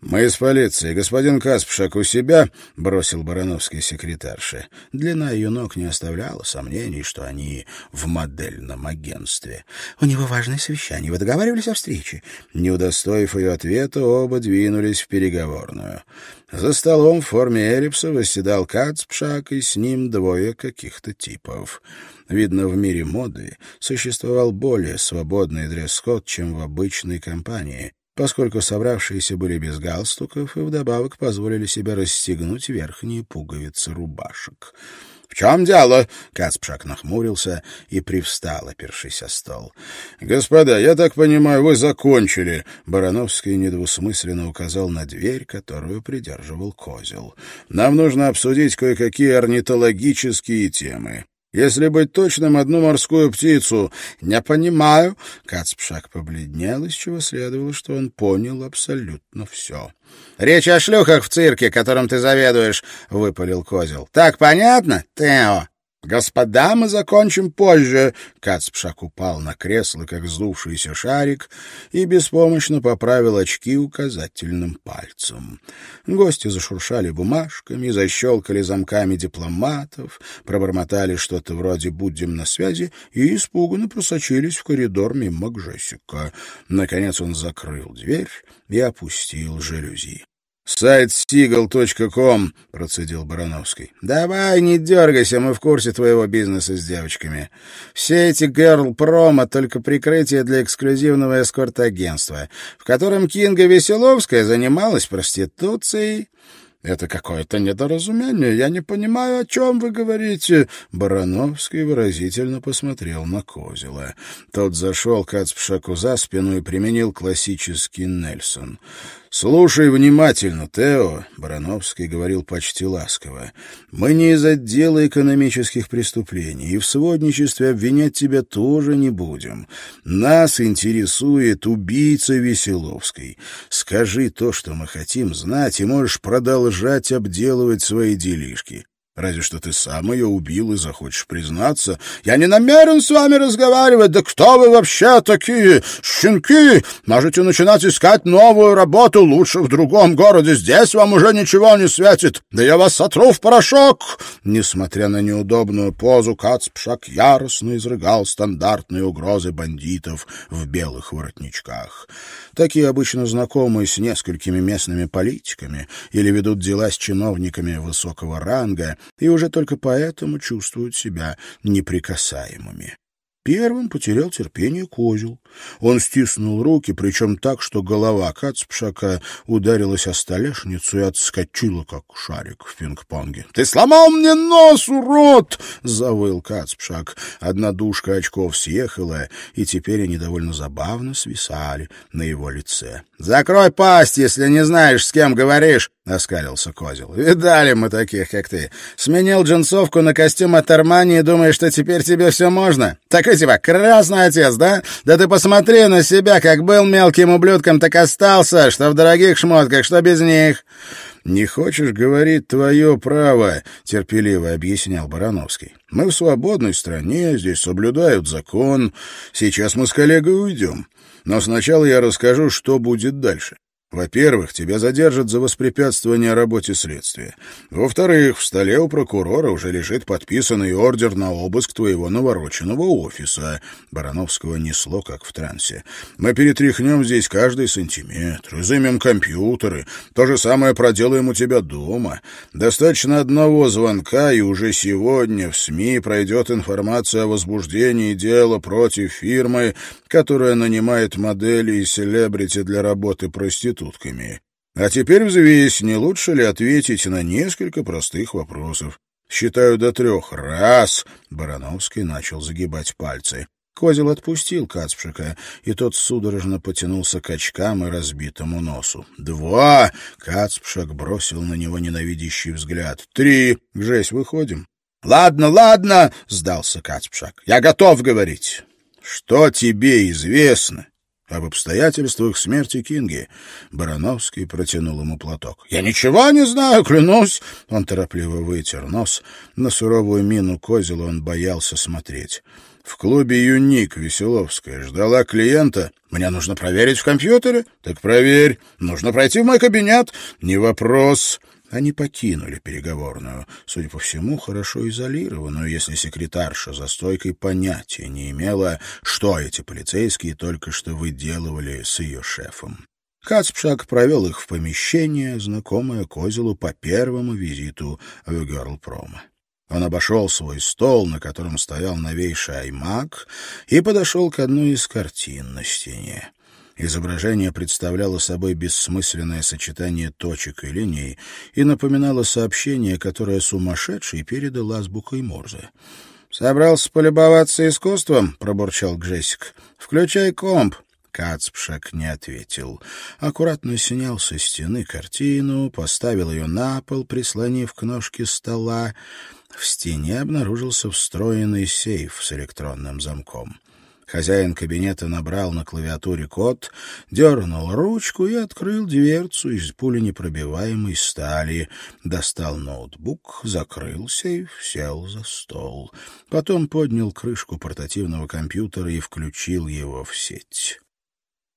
«Мы из полиции. Господин Каспшак у себя?» — бросил Барановский секретарше. Длина ее ног не оставляла сомнений, что они в модельном агентстве. «У него важное совещание. Вы договаривались о встрече?» Не удостоив ее ответа, оба двинулись в переговорную. За столом в форме эллипса восседал Кацпшак, и с ним двое каких-то типов. Видно, в мире моды существовал более свободный дресс-код, чем в обычной компании, поскольку собравшиеся были без галстуков и вдобавок позволили себе расстегнуть верхние пуговицы рубашек. — В чем дело? — Кацпшак нахмурился и привстал, опершись о стол. — Господа, я так понимаю, вы закончили. Барановский недвусмысленно указал на дверь, которую придерживал козел. — Нам нужно обсудить кое-какие орнитологические темы. Если быть точным, одну морскую птицу. Не понимаю. Кацпшак побледнел, из чего следовало, что он понял абсолютно все. Речь о шлюхах в цирке, которым ты заведуешь, выпалил Козел. Так понятно, Тео? «Господа, мы закончим позже!» Кацпшак упал на кресло, как сдувшийся шарик, и беспомощно поправил очки указательным пальцем. Гости зашуршали бумажками, защелкали замками дипломатов, пробормотали что-то вроде «будем на связи» и испуганно просочились в коридор мимо Гжесика. Наконец он закрыл дверь и опустил жалюзи. «Сайт seagull.com», — процедил Барановский. «Давай, не дергайся, мы в курсе твоего бизнеса с девочками. Все эти герл-промо — только прикрытие для эксклюзивного эскорт-агентства, в котором Кинга Веселовская занималась проституцией». «Это какое-то недоразумение. Я не понимаю, о чем вы говорите». Барановский выразительно посмотрел на Козела. Тот зашел к Ацпшаку за спину и применил классический Нельсон. «Слушай внимательно, Тео», — Барановский говорил почти ласково, «мы не из отдела экономических преступлений, и в сводничестве обвинять тебя тоже не будем. Нас интересует убийца Веселовской. Скажи то, что мы хотим знать, и можешь продолжать обделывать свои делишки. Разве что ты сам ее убил и захочешь признаться. Я не намерен с вами разговаривать. Да кто вы вообще такие? Щенки! Можете начинать искать новую работу лучше в другом городе. Здесь вам уже ничего не светит. Да я вас сотру в порошок!» Несмотря на неудобную позу, Кацпшак яростно изрыгал стандартные угрозы бандитов в белых воротничках. Такие обычно знакомы с несколькими местными политиками или ведут дела с чиновниками высокого ранга и уже только поэтому чувствуют себя неприкасаемыми. Первым потерял терпение козел. Он стиснул руки, причем так, что голова Кацпшака ударилась о столешницу и отскочила, как шарик в пинг-понге. — Ты сломал мне нос, урод! — завыл Кацпшак. Одна душка очков съехала, и теперь они довольно забавно свисали на его лице. — Закрой пасть, если не знаешь, с кем говоришь! — оскалился Козел. — Видали мы таких, как ты. Сменил джинсовку на костюм от Армани и думаешь, что теперь тебе все можно? Такой типа красный отец, да? Да ты посмотри на себя, как был мелким ублюдком, так остался, что в дорогих шмотках, что без них. — Не хочешь говорить твое право, — терпеливо объяснял Барановский. — Мы в свободной стране, здесь соблюдают закон. Сейчас мы с коллегой уйдем. Но сначала я расскажу, что будет дальше. Во-первых, тебя задержат за воспрепятствование работе следствия. Во-вторых, в столе у прокурора уже лежит подписанный ордер на обыск твоего навороченного офиса. Барановского несло, как в трансе. Мы перетряхнем здесь каждый сантиметр, изымем компьютеры. То же самое проделаем у тебя дома. Достаточно одного звонка, и уже сегодня в СМИ пройдет информация о возбуждении дела против фирмы, которая нанимает модели и селебрити для работы проститутками. А теперь взвесь, не лучше ли ответить на несколько простых вопросов. Считаю до трех. Раз. Барановский начал загибать пальцы. Козел отпустил Кацпшика, и тот судорожно потянулся к очкам и разбитому носу. «Два!» — Кацпшик бросил на него ненавидящий взгляд. «Три! Гжесь, выходим!» «Ладно, ладно!» — сдался Кацпшак. «Я готов говорить!» «Что тебе известно?» Об обстоятельствах смерти Кинги. Барановский протянул ему платок. «Я ничего не знаю, клянусь!» Он торопливо вытер нос. На суровую мину Козела он боялся смотреть. В клубе «Юник» Веселовская ждала клиента. «Мне нужно проверить в компьютере?» «Так проверь. Нужно пройти в мой кабинет?» «Не вопрос». Они покинули переговорную, судя по всему, хорошо изолированную, если секретарша за стойкой понятия не имела, что эти полицейские только что выделывали с ее шефом. Кацпшак провел их в помещение, знакомое Козелу по первому визиту в Герлпрома. Он обошел свой стол, на котором стоял новейший аймак, и подошел к одной из картин на стене. Изображение представляло собой бессмысленное сочетание точек и линий и напоминало сообщение, которое сумасшедший передал азбукой Морзе. «Собрался полюбоваться искусством?» — пробурчал Джессик. «Включай комп». Кацпшак не ответил. Аккуратно снял со стены картину, поставил ее на пол, прислонив к ножке стола. В стене обнаружился встроенный сейф с электронным замком. Хозяин кабинета набрал на клавиатуре код, дернул ручку и открыл дверцу из пуленепробиваемой стали. Достал ноутбук, закрыл сейф, сел за стол. Потом поднял крышку портативного компьютера и включил его в сеть.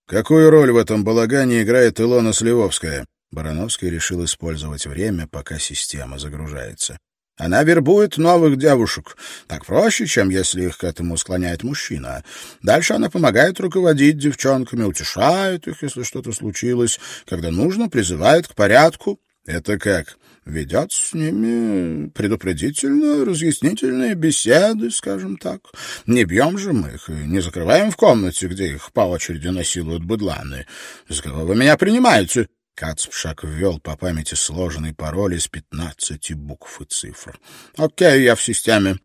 «Какую роль в этом балагане играет Илона Сливовская?» Барановский решил использовать время, пока система загружается. Она вербует новых девушек. Так проще, чем если их к этому склоняет мужчина. Дальше она помогает руководить девчонками, утешает их, если что-то случилось. Когда нужно, призывает к порядку. Это как? Ведет с ними предупредительно разъяснительные беседы, скажем так. Не бьем же мы их и не закрываем в комнате, где их по очереди насилуют быдланы. За кого вы меня принимаете? Кацпшак ввел по памяти сложенный пароль из пятнадцати букв и цифр. «Окей, я в системе.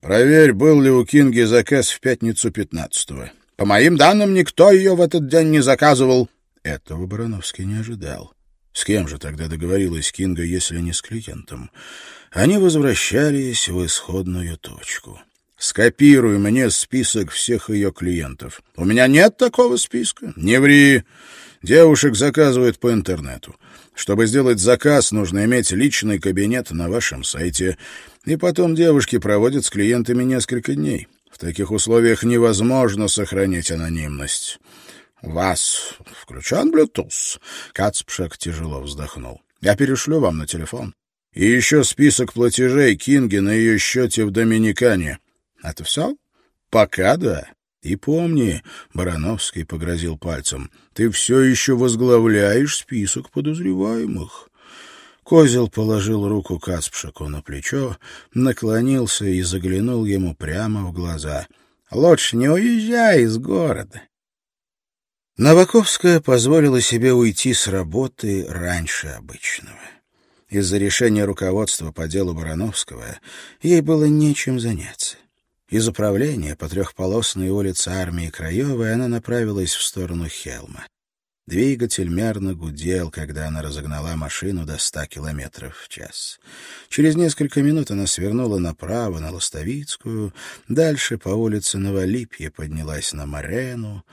Проверь, был ли у Кинги заказ в пятницу пятнадцатого. По моим данным, никто ее в этот день не заказывал». Этого Барановский не ожидал. С кем же тогда договорилась Кинга, если не с клиентом? Они возвращались в исходную точку. «Скопируй мне список всех ее клиентов». «У меня нет такого списка». «Не ври». Девушек заказывают по интернету. Чтобы сделать заказ, нужно иметь личный кабинет на вашем сайте. И потом девушки проводят с клиентами несколько дней. В таких условиях невозможно сохранить анонимность. «Вас включен Bluetooth?» Кацпшек тяжело вздохнул. «Я перешлю вам на телефон. И еще список платежей Кинги на ее счете в Доминикане. Это все? Пока да. И помни, — Барановский погрозил пальцем, — ты все еще возглавляешь список подозреваемых. Козел положил руку Каспшаку на плечо, наклонился и заглянул ему прямо в глаза. — Лучше не уезжай из города. Новаковская позволила себе уйти с работы раньше обычного. Из-за решения руководства по делу Барановского ей было нечем заняться. Из управления по трехполосной улице армии Краевой она направилась в сторону Хелма. Двигатель мерно гудел, когда она разогнала машину до ста километров в час. Через несколько минут она свернула направо на Лостовицкую, дальше по улице Новолипье поднялась на Марену,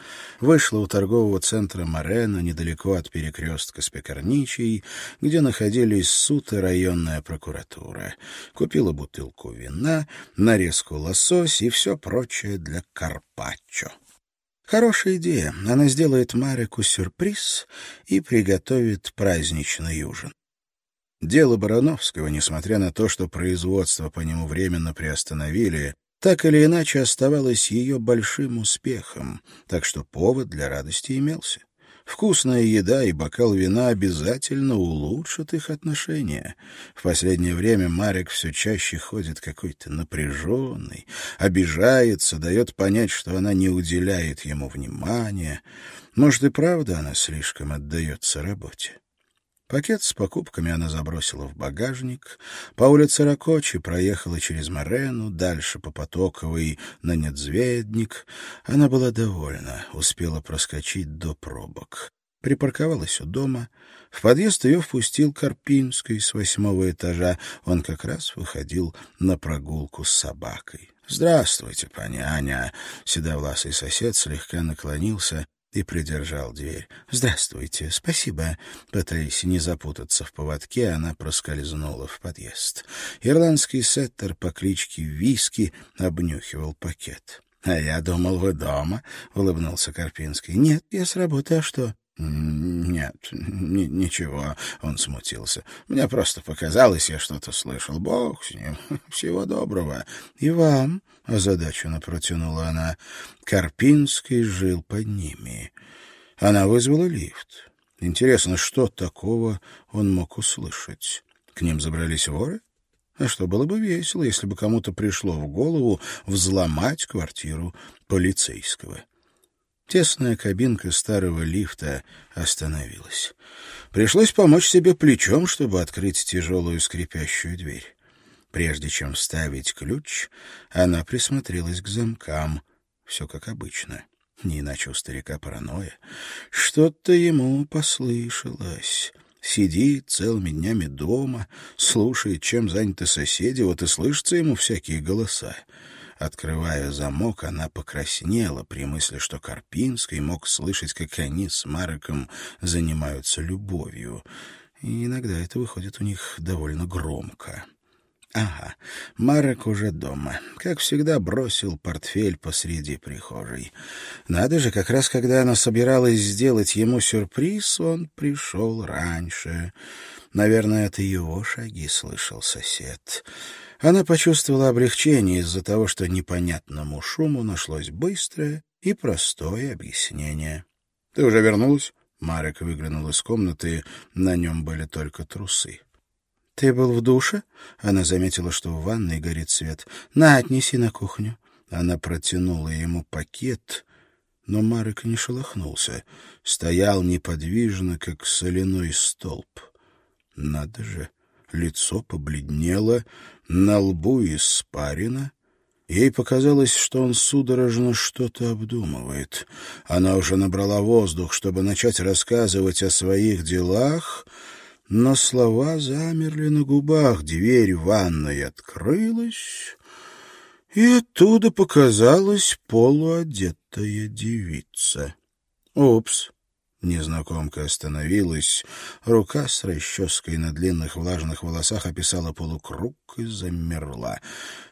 вышла у торгового центра Марена недалеко от перекрестка с Пекарничей, где находились суд и районная прокуратура. Купила бутылку вина, нарезку лосось и все прочее для карпаччо. Хорошая идея. Она сделает Марику сюрприз и приготовит праздничный ужин. Дело Барановского, несмотря на то, что производство по нему временно приостановили, так или иначе оставалось ее большим успехом, так что повод для радости имелся. Вкусная еда и бокал вина обязательно улучшат их отношения. В последнее время Марик все чаще ходит какой-то напряженный, обижается, дает понять, что она не уделяет ему внимания. Может, и правда она слишком отдается работе. Пакет с покупками она забросила в багажник, по улице Ракочи проехала через Морену, дальше по Потоковой на Недзведник. Она была довольна, успела проскочить до пробок. Припарковалась у дома. В подъезд ее впустил Карпинский с восьмого этажа. Он как раз выходил на прогулку с собакой. «Здравствуйте, пани Аня!» Седовласый сосед слегка наклонился и придержал дверь. «Здравствуйте, спасибо». Пытаясь не запутаться в поводке, она проскользнула в подъезд. Ирландский сеттер по кличке Виски обнюхивал пакет. «А я думал, вы дома», — улыбнулся Карпинский. «Нет, я с работы, а что?» «Нет, ни ничего», — он смутился. «Мне просто показалось, я что-то слышал. Бог с ним. <laughs> Всего доброго». «И вам», — озадаченно протянула она. Карпинский жил под ними. Она вызвала лифт. Интересно, что такого он мог услышать? К ним забрались воры? А что, было бы весело, если бы кому-то пришло в голову взломать квартиру полицейского. Тесная кабинка старого лифта остановилась. Пришлось помочь себе плечом, чтобы открыть тяжелую скрипящую дверь. Прежде чем вставить ключ, она присмотрелась к замкам. Все как обычно. Не иначе у старика паранойя. Что-то ему послышалось. Сидит целыми днями дома, слушает, чем заняты соседи, вот и слышатся ему всякие голоса. Открывая замок, она покраснела при мысли, что Карпинский мог слышать, как они с Мареком занимаются любовью. И иногда это выходит у них довольно громко. Ага, Марек уже дома. Как всегда, бросил портфель посреди прихожей. Надо же, как раз когда она собиралась сделать ему сюрприз, он пришел раньше. Наверное, это его шаги слышал сосед. Она почувствовала облегчение из-за того, что непонятному шуму нашлось быстрое и простое объяснение. — Ты уже вернулась? Марек выглянул из комнаты, на нем были только трусы. — Ты был в душе? Она заметила, что в ванной горит свет. — На, отнеси на кухню. Она протянула ему пакет, но Марек не шелохнулся. Стоял неподвижно, как соляной столб. Надо же! Лицо побледнело, на лбу испарина. Ей показалось, что он судорожно что-то обдумывает. Она уже набрала воздух, чтобы начать рассказывать о своих делах, но слова замерли на губах. Дверь ванной открылась, и оттуда показалась полуодетая девица. «Упс!» Незнакомка остановилась. Рука с расческой на длинных влажных волосах описала полукруг и замерла.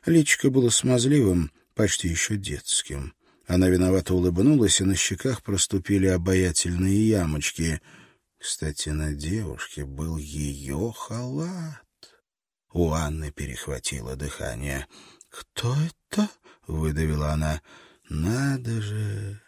Личико было смазливым, почти еще детским. Она виновато улыбнулась, и на щеках проступили обаятельные ямочки. Кстати, на девушке был ее халат. У Анны перехватило дыхание. «Кто это?» — выдавила она. «Надо же!»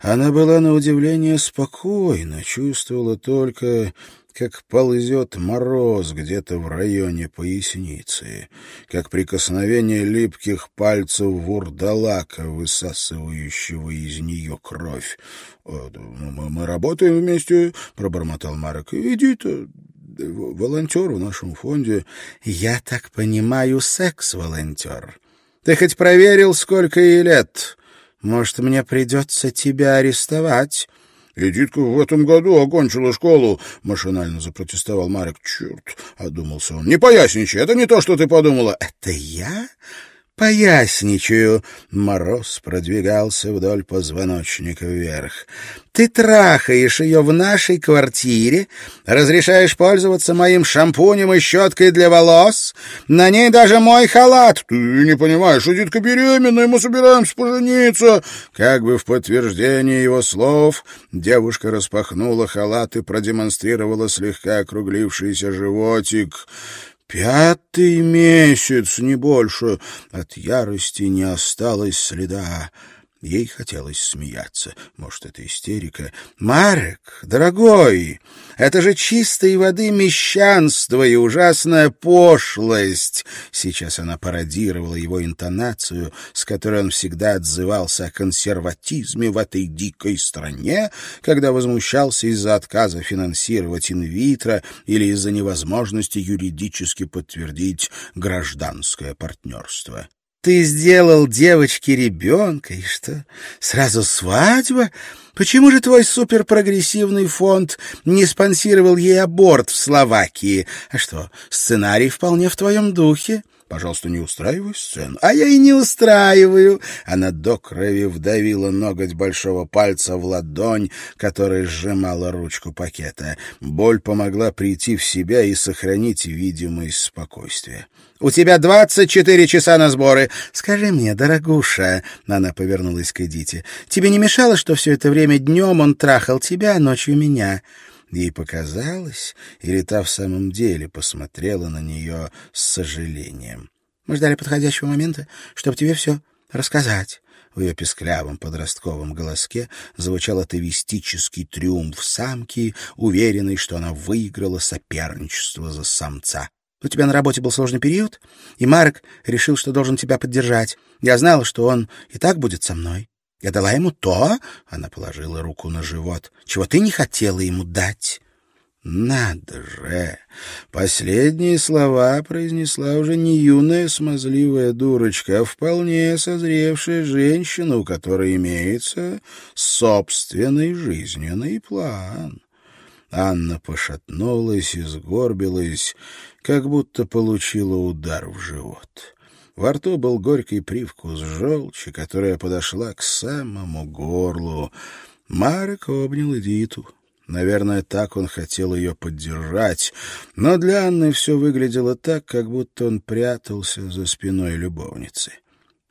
Она была на удивление спокойна, чувствовала только, как ползет мороз где-то в районе поясницы, как прикосновение липких пальцев вурдалака, высасывающего из нее кровь. «Мы, мы работаем вместе», — пробормотал Марек. «Иди-то, волонтер в нашем фонде». «Я так понимаю, секс-волонтер. Ты хоть проверил, сколько ей лет?» Может, мне придется тебя арестовать?» «Эдитка в этом году окончила школу», — машинально запротестовал Марик. «Черт», — одумался он, — «не поясничай, это не то, что ты подумала». «Это я?» «Поясничаю». Мороз продвигался вдоль позвоночника вверх. «Ты трахаешь ее в нашей квартире, разрешаешь пользоваться моим шампунем и щеткой для волос, на ней даже мой халат». «Ты не понимаешь, Эдитка беременна, мы собираемся пожениться». Как бы в подтверждение его слов девушка распахнула халат и продемонстрировала слегка округлившийся животик. Пятый месяц, не больше. От ярости не осталось следа. Ей хотелось смеяться. Может, это истерика. «Марек, дорогой, это же чистой воды мещанство и ужасная пошлость!» Сейчас она пародировала его интонацию, с которой он всегда отзывался о консерватизме в этой дикой стране, когда возмущался из-за отказа финансировать инвитро или из-за невозможности юридически подтвердить гражданское партнерство. Ты сделал девочке ребенка, и что, сразу свадьба? Почему же твой суперпрогрессивный фонд не спонсировал ей аборт в Словакии? А что, сценарий вполне в твоем духе? Пожалуйста, не устраивай сцену. А я и не устраиваю. Она до крови вдавила ноготь большого пальца в ладонь, которая сжимала ручку пакета. Боль помогла прийти в себя и сохранить видимость спокойствия. «У тебя двадцать четыре часа на сборы. Скажи мне, дорогуша...» Она повернулась к Эдите. «Тебе не мешало, что все это время днем он трахал тебя, а ночью меня?» Ей показалось, или та в самом деле посмотрела на нее с сожалением. «Мы ждали подходящего момента, чтобы тебе все рассказать». В ее песклявом подростковом голоске звучал атовистический триумф самки, уверенный, что она выиграла соперничество за самца. «У тебя на работе был сложный период, и Марк решил, что должен тебя поддержать. Я знала, что он и так будет со мной. Я дала ему то, — она положила руку на живот, — чего ты не хотела ему дать. Надо же! Последние слова произнесла уже не юная смазливая дурочка, а вполне созревшая женщина, у которой имеется собственный жизненный план. Анна пошатнулась и сгорбилась, как будто получила удар в живот. Во рту был горький привкус желчи, которая подошла к самому горлу. Марек обнял Эдиту. Наверное, так он хотел ее поддержать, но для Анны все выглядело так, как будто он прятался за спиной любовницы.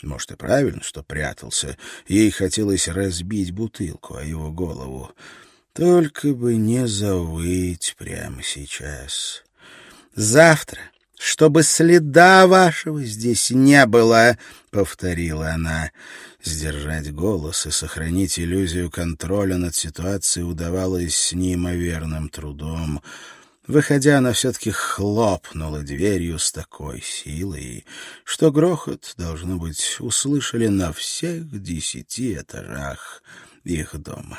Может, и правильно, что прятался. Ей хотелось разбить бутылку о его голову. Только бы не завыть прямо сейчас. Завтра чтобы следа вашего здесь не было, — повторила она. Сдержать голос и сохранить иллюзию контроля над ситуацией удавалось с неимоверным трудом. Выходя, она все-таки хлопнула дверью с такой силой, что грохот, должно быть, услышали на всех десяти этажах их дома.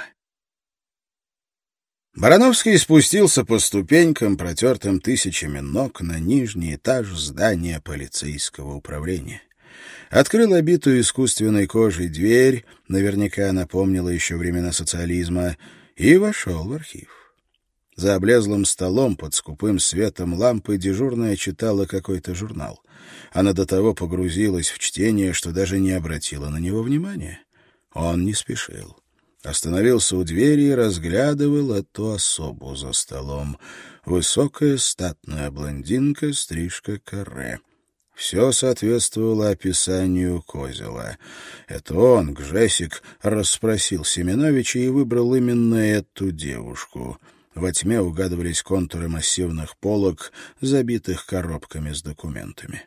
Барановский спустился по ступенькам, протертым тысячами ног, на нижний этаж здания полицейского управления. Открыл обитую искусственной кожей дверь, наверняка напомнила еще времена социализма, и вошел в архив. За облезлым столом под скупым светом лампы дежурная читала какой-то журнал. Она до того погрузилась в чтение, что даже не обратила на него внимания. Он не спешил. Остановился у двери и разглядывал эту особу за столом. Высокая статная блондинка, стрижка каре. Все соответствовало описанию Козела. Это он, Гжесик, расспросил Семеновича и выбрал именно эту девушку. Во тьме угадывались контуры массивных полок, забитых коробками с документами.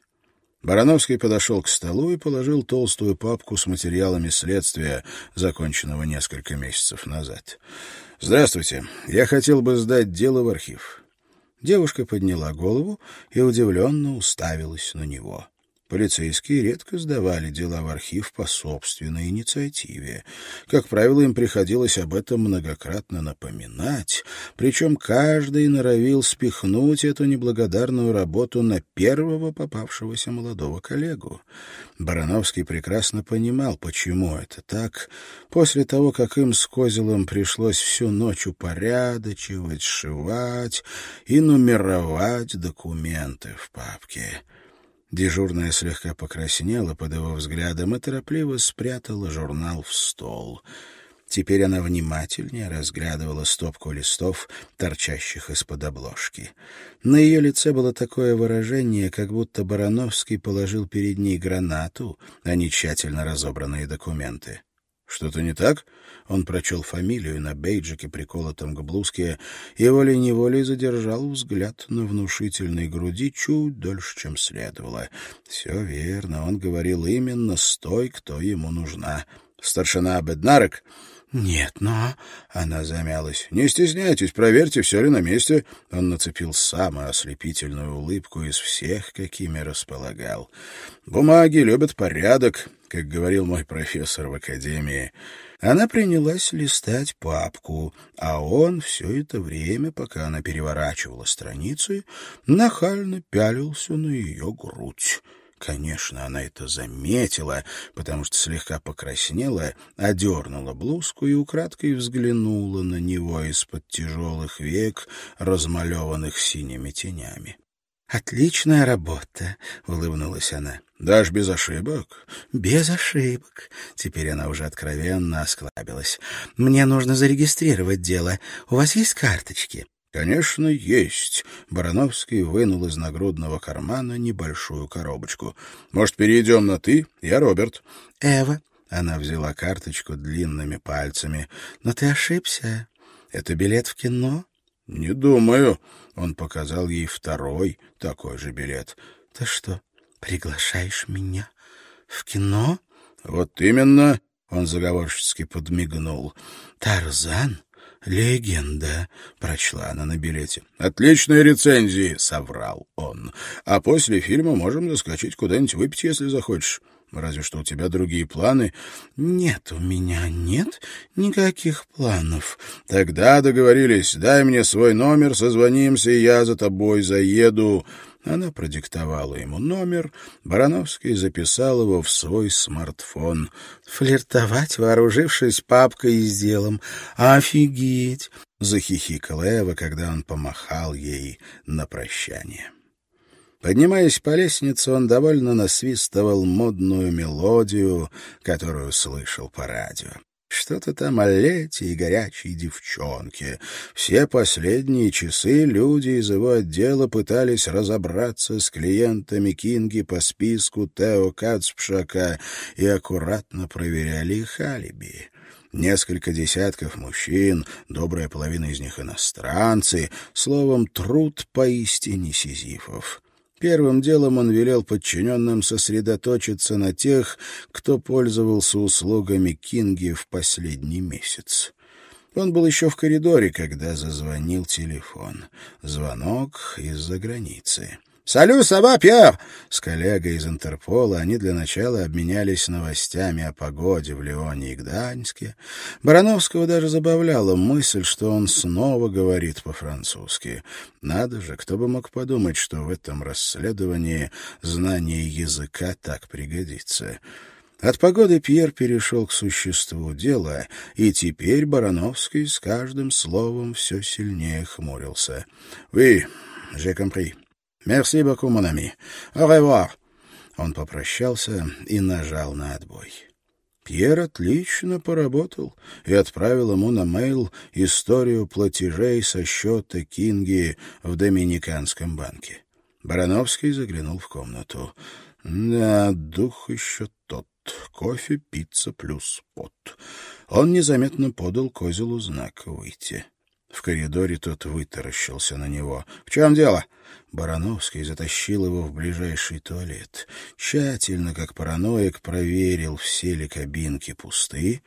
Барановский подошел к столу и положил толстую папку с материалами следствия, законченного несколько месяцев назад. «Здравствуйте. Я хотел бы сдать дело в архив». Девушка подняла голову и удивленно уставилась на него. Полицейские редко сдавали дела в архив по собственной инициативе. Как правило, им приходилось об этом многократно напоминать, причем каждый норовил спихнуть эту неблагодарную работу на первого попавшегося молодого коллегу. Барановский прекрасно понимал, почему это так, после того, как им с Козелом пришлось всю ночь упорядочивать, сшивать и нумеровать документы в папке. Дежурная слегка покраснела под его взглядом и торопливо спрятала журнал в стол. Теперь она внимательнее разглядывала стопку листов, торчащих из-под обложки. На ее лице было такое выражение, как будто Барановский положил перед ней гранату, а не тщательно разобранные документы. «Что-то не так?» Он прочел фамилию на бейджике, приколотом к блузке, и волей-неволей задержал взгляд на внушительной груди чуть дольше, чем следовало. Все верно, он говорил именно с той, кто ему нужна. Старшина Беднарок «Нет, но...» — она замялась. «Не стесняйтесь, проверьте, все ли на месте». Он нацепил самую ослепительную улыбку из всех, какими располагал. «Бумаги любят порядок», как говорил мой профессор в академии. Она принялась листать папку, а он все это время, пока она переворачивала страницы, нахально пялился на ее грудь. Конечно, она это заметила, потому что слегка покраснела, одернула блузку и украдкой взглянула на него из-под тяжелых век, размалеванных синими тенями. «Отличная работа», — улыбнулась она. «Даже без ошибок?» «Без ошибок». Теперь она уже откровенно осклабилась. «Мне нужно зарегистрировать дело. У вас есть карточки?» «Конечно, есть». Барановский вынул из нагрудного кармана небольшую коробочку. «Может, перейдем на «ты»? Я Роберт». «Эва». Она взяла карточку длинными пальцами. «Но ты ошибся. Это билет в кино?» «Не думаю». Он показал ей второй такой же билет. «Ты что, приглашаешь меня в кино?» «Вот именно». Он заговорчески подмигнул. «Тарзан?» «Легенда», — прочла она на билете. «Отличные рецензии», — соврал он. «А после фильма можем заскочить куда-нибудь выпить, если захочешь. Разве что у тебя другие планы». «Нет, у меня нет никаких планов». «Тогда договорились. Дай мне свой номер, созвонимся, и я за тобой заеду». Она продиктовала ему номер, Барановский записал его в свой смартфон. «Флиртовать, вооружившись папкой и делом? Офигеть!» — захихикала Эва, когда он помахал ей на прощание. Поднимаясь по лестнице, он довольно насвистывал модную мелодию, которую слышал по радио. Что-то там о лете и горячей девчонке. Все последние часы люди из его отдела пытались разобраться с клиентами Кинги по списку Тео Кацпшака и аккуратно проверяли их алиби. Несколько десятков мужчин, добрая половина из них иностранцы, словом, труд поистине сизифов. Первым делом он велел подчиненным сосредоточиться на тех, кто пользовался услугами Кинги в последний месяц. Он был еще в коридоре, когда зазвонил телефон. Звонок из-за границы. «Салю, сова, Пьер!» С коллегой из Интерпола они для начала обменялись новостями о погоде в Лионе и Гданьске. Барановского даже забавляла мысль, что он снова говорит по-французски. Надо же, кто бы мог подумать, что в этом расследовании знание языка так пригодится. От погоды Пьер перешел к существу дела, и теперь Барановский с каждым словом все сильнее хмурился. «Oui, j'ai compris». «Мерси beaucoup, mon ami. Au revoir». Он попрощался и нажал на отбой. Пьер отлично поработал и отправил ему на мейл историю платежей со счета Кинги в Доминиканском банке. Барановский заглянул в комнату. «Да, дух еще тот. Кофе, пицца плюс пот». Он незаметно подал Козелу знак «Выйти». В коридоре тот вытаращился на него. «В чем дело?» Барановский затащил его в ближайший туалет. Тщательно, как параноик, проверил, все ли кабинки пусты,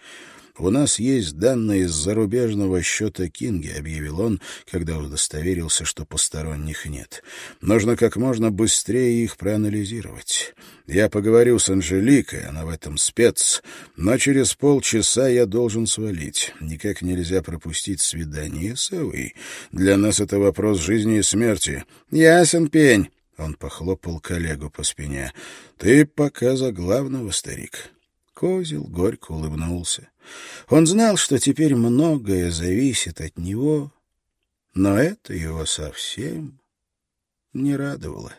«У нас есть данные из зарубежного счета Кинги», — объявил он, когда удостоверился, что посторонних нет. «Нужно как можно быстрее их проанализировать. Я поговорю с Анжеликой, она в этом спец, но через полчаса я должен свалить. Никак нельзя пропустить свидание с Эвой. Для нас это вопрос жизни и смерти. Ясен пень». Он похлопал коллегу по спине. «Ты пока за главного, старик». Козел горько улыбнулся. Он знал, что теперь многое зависит от него, но это его совсем не радовало.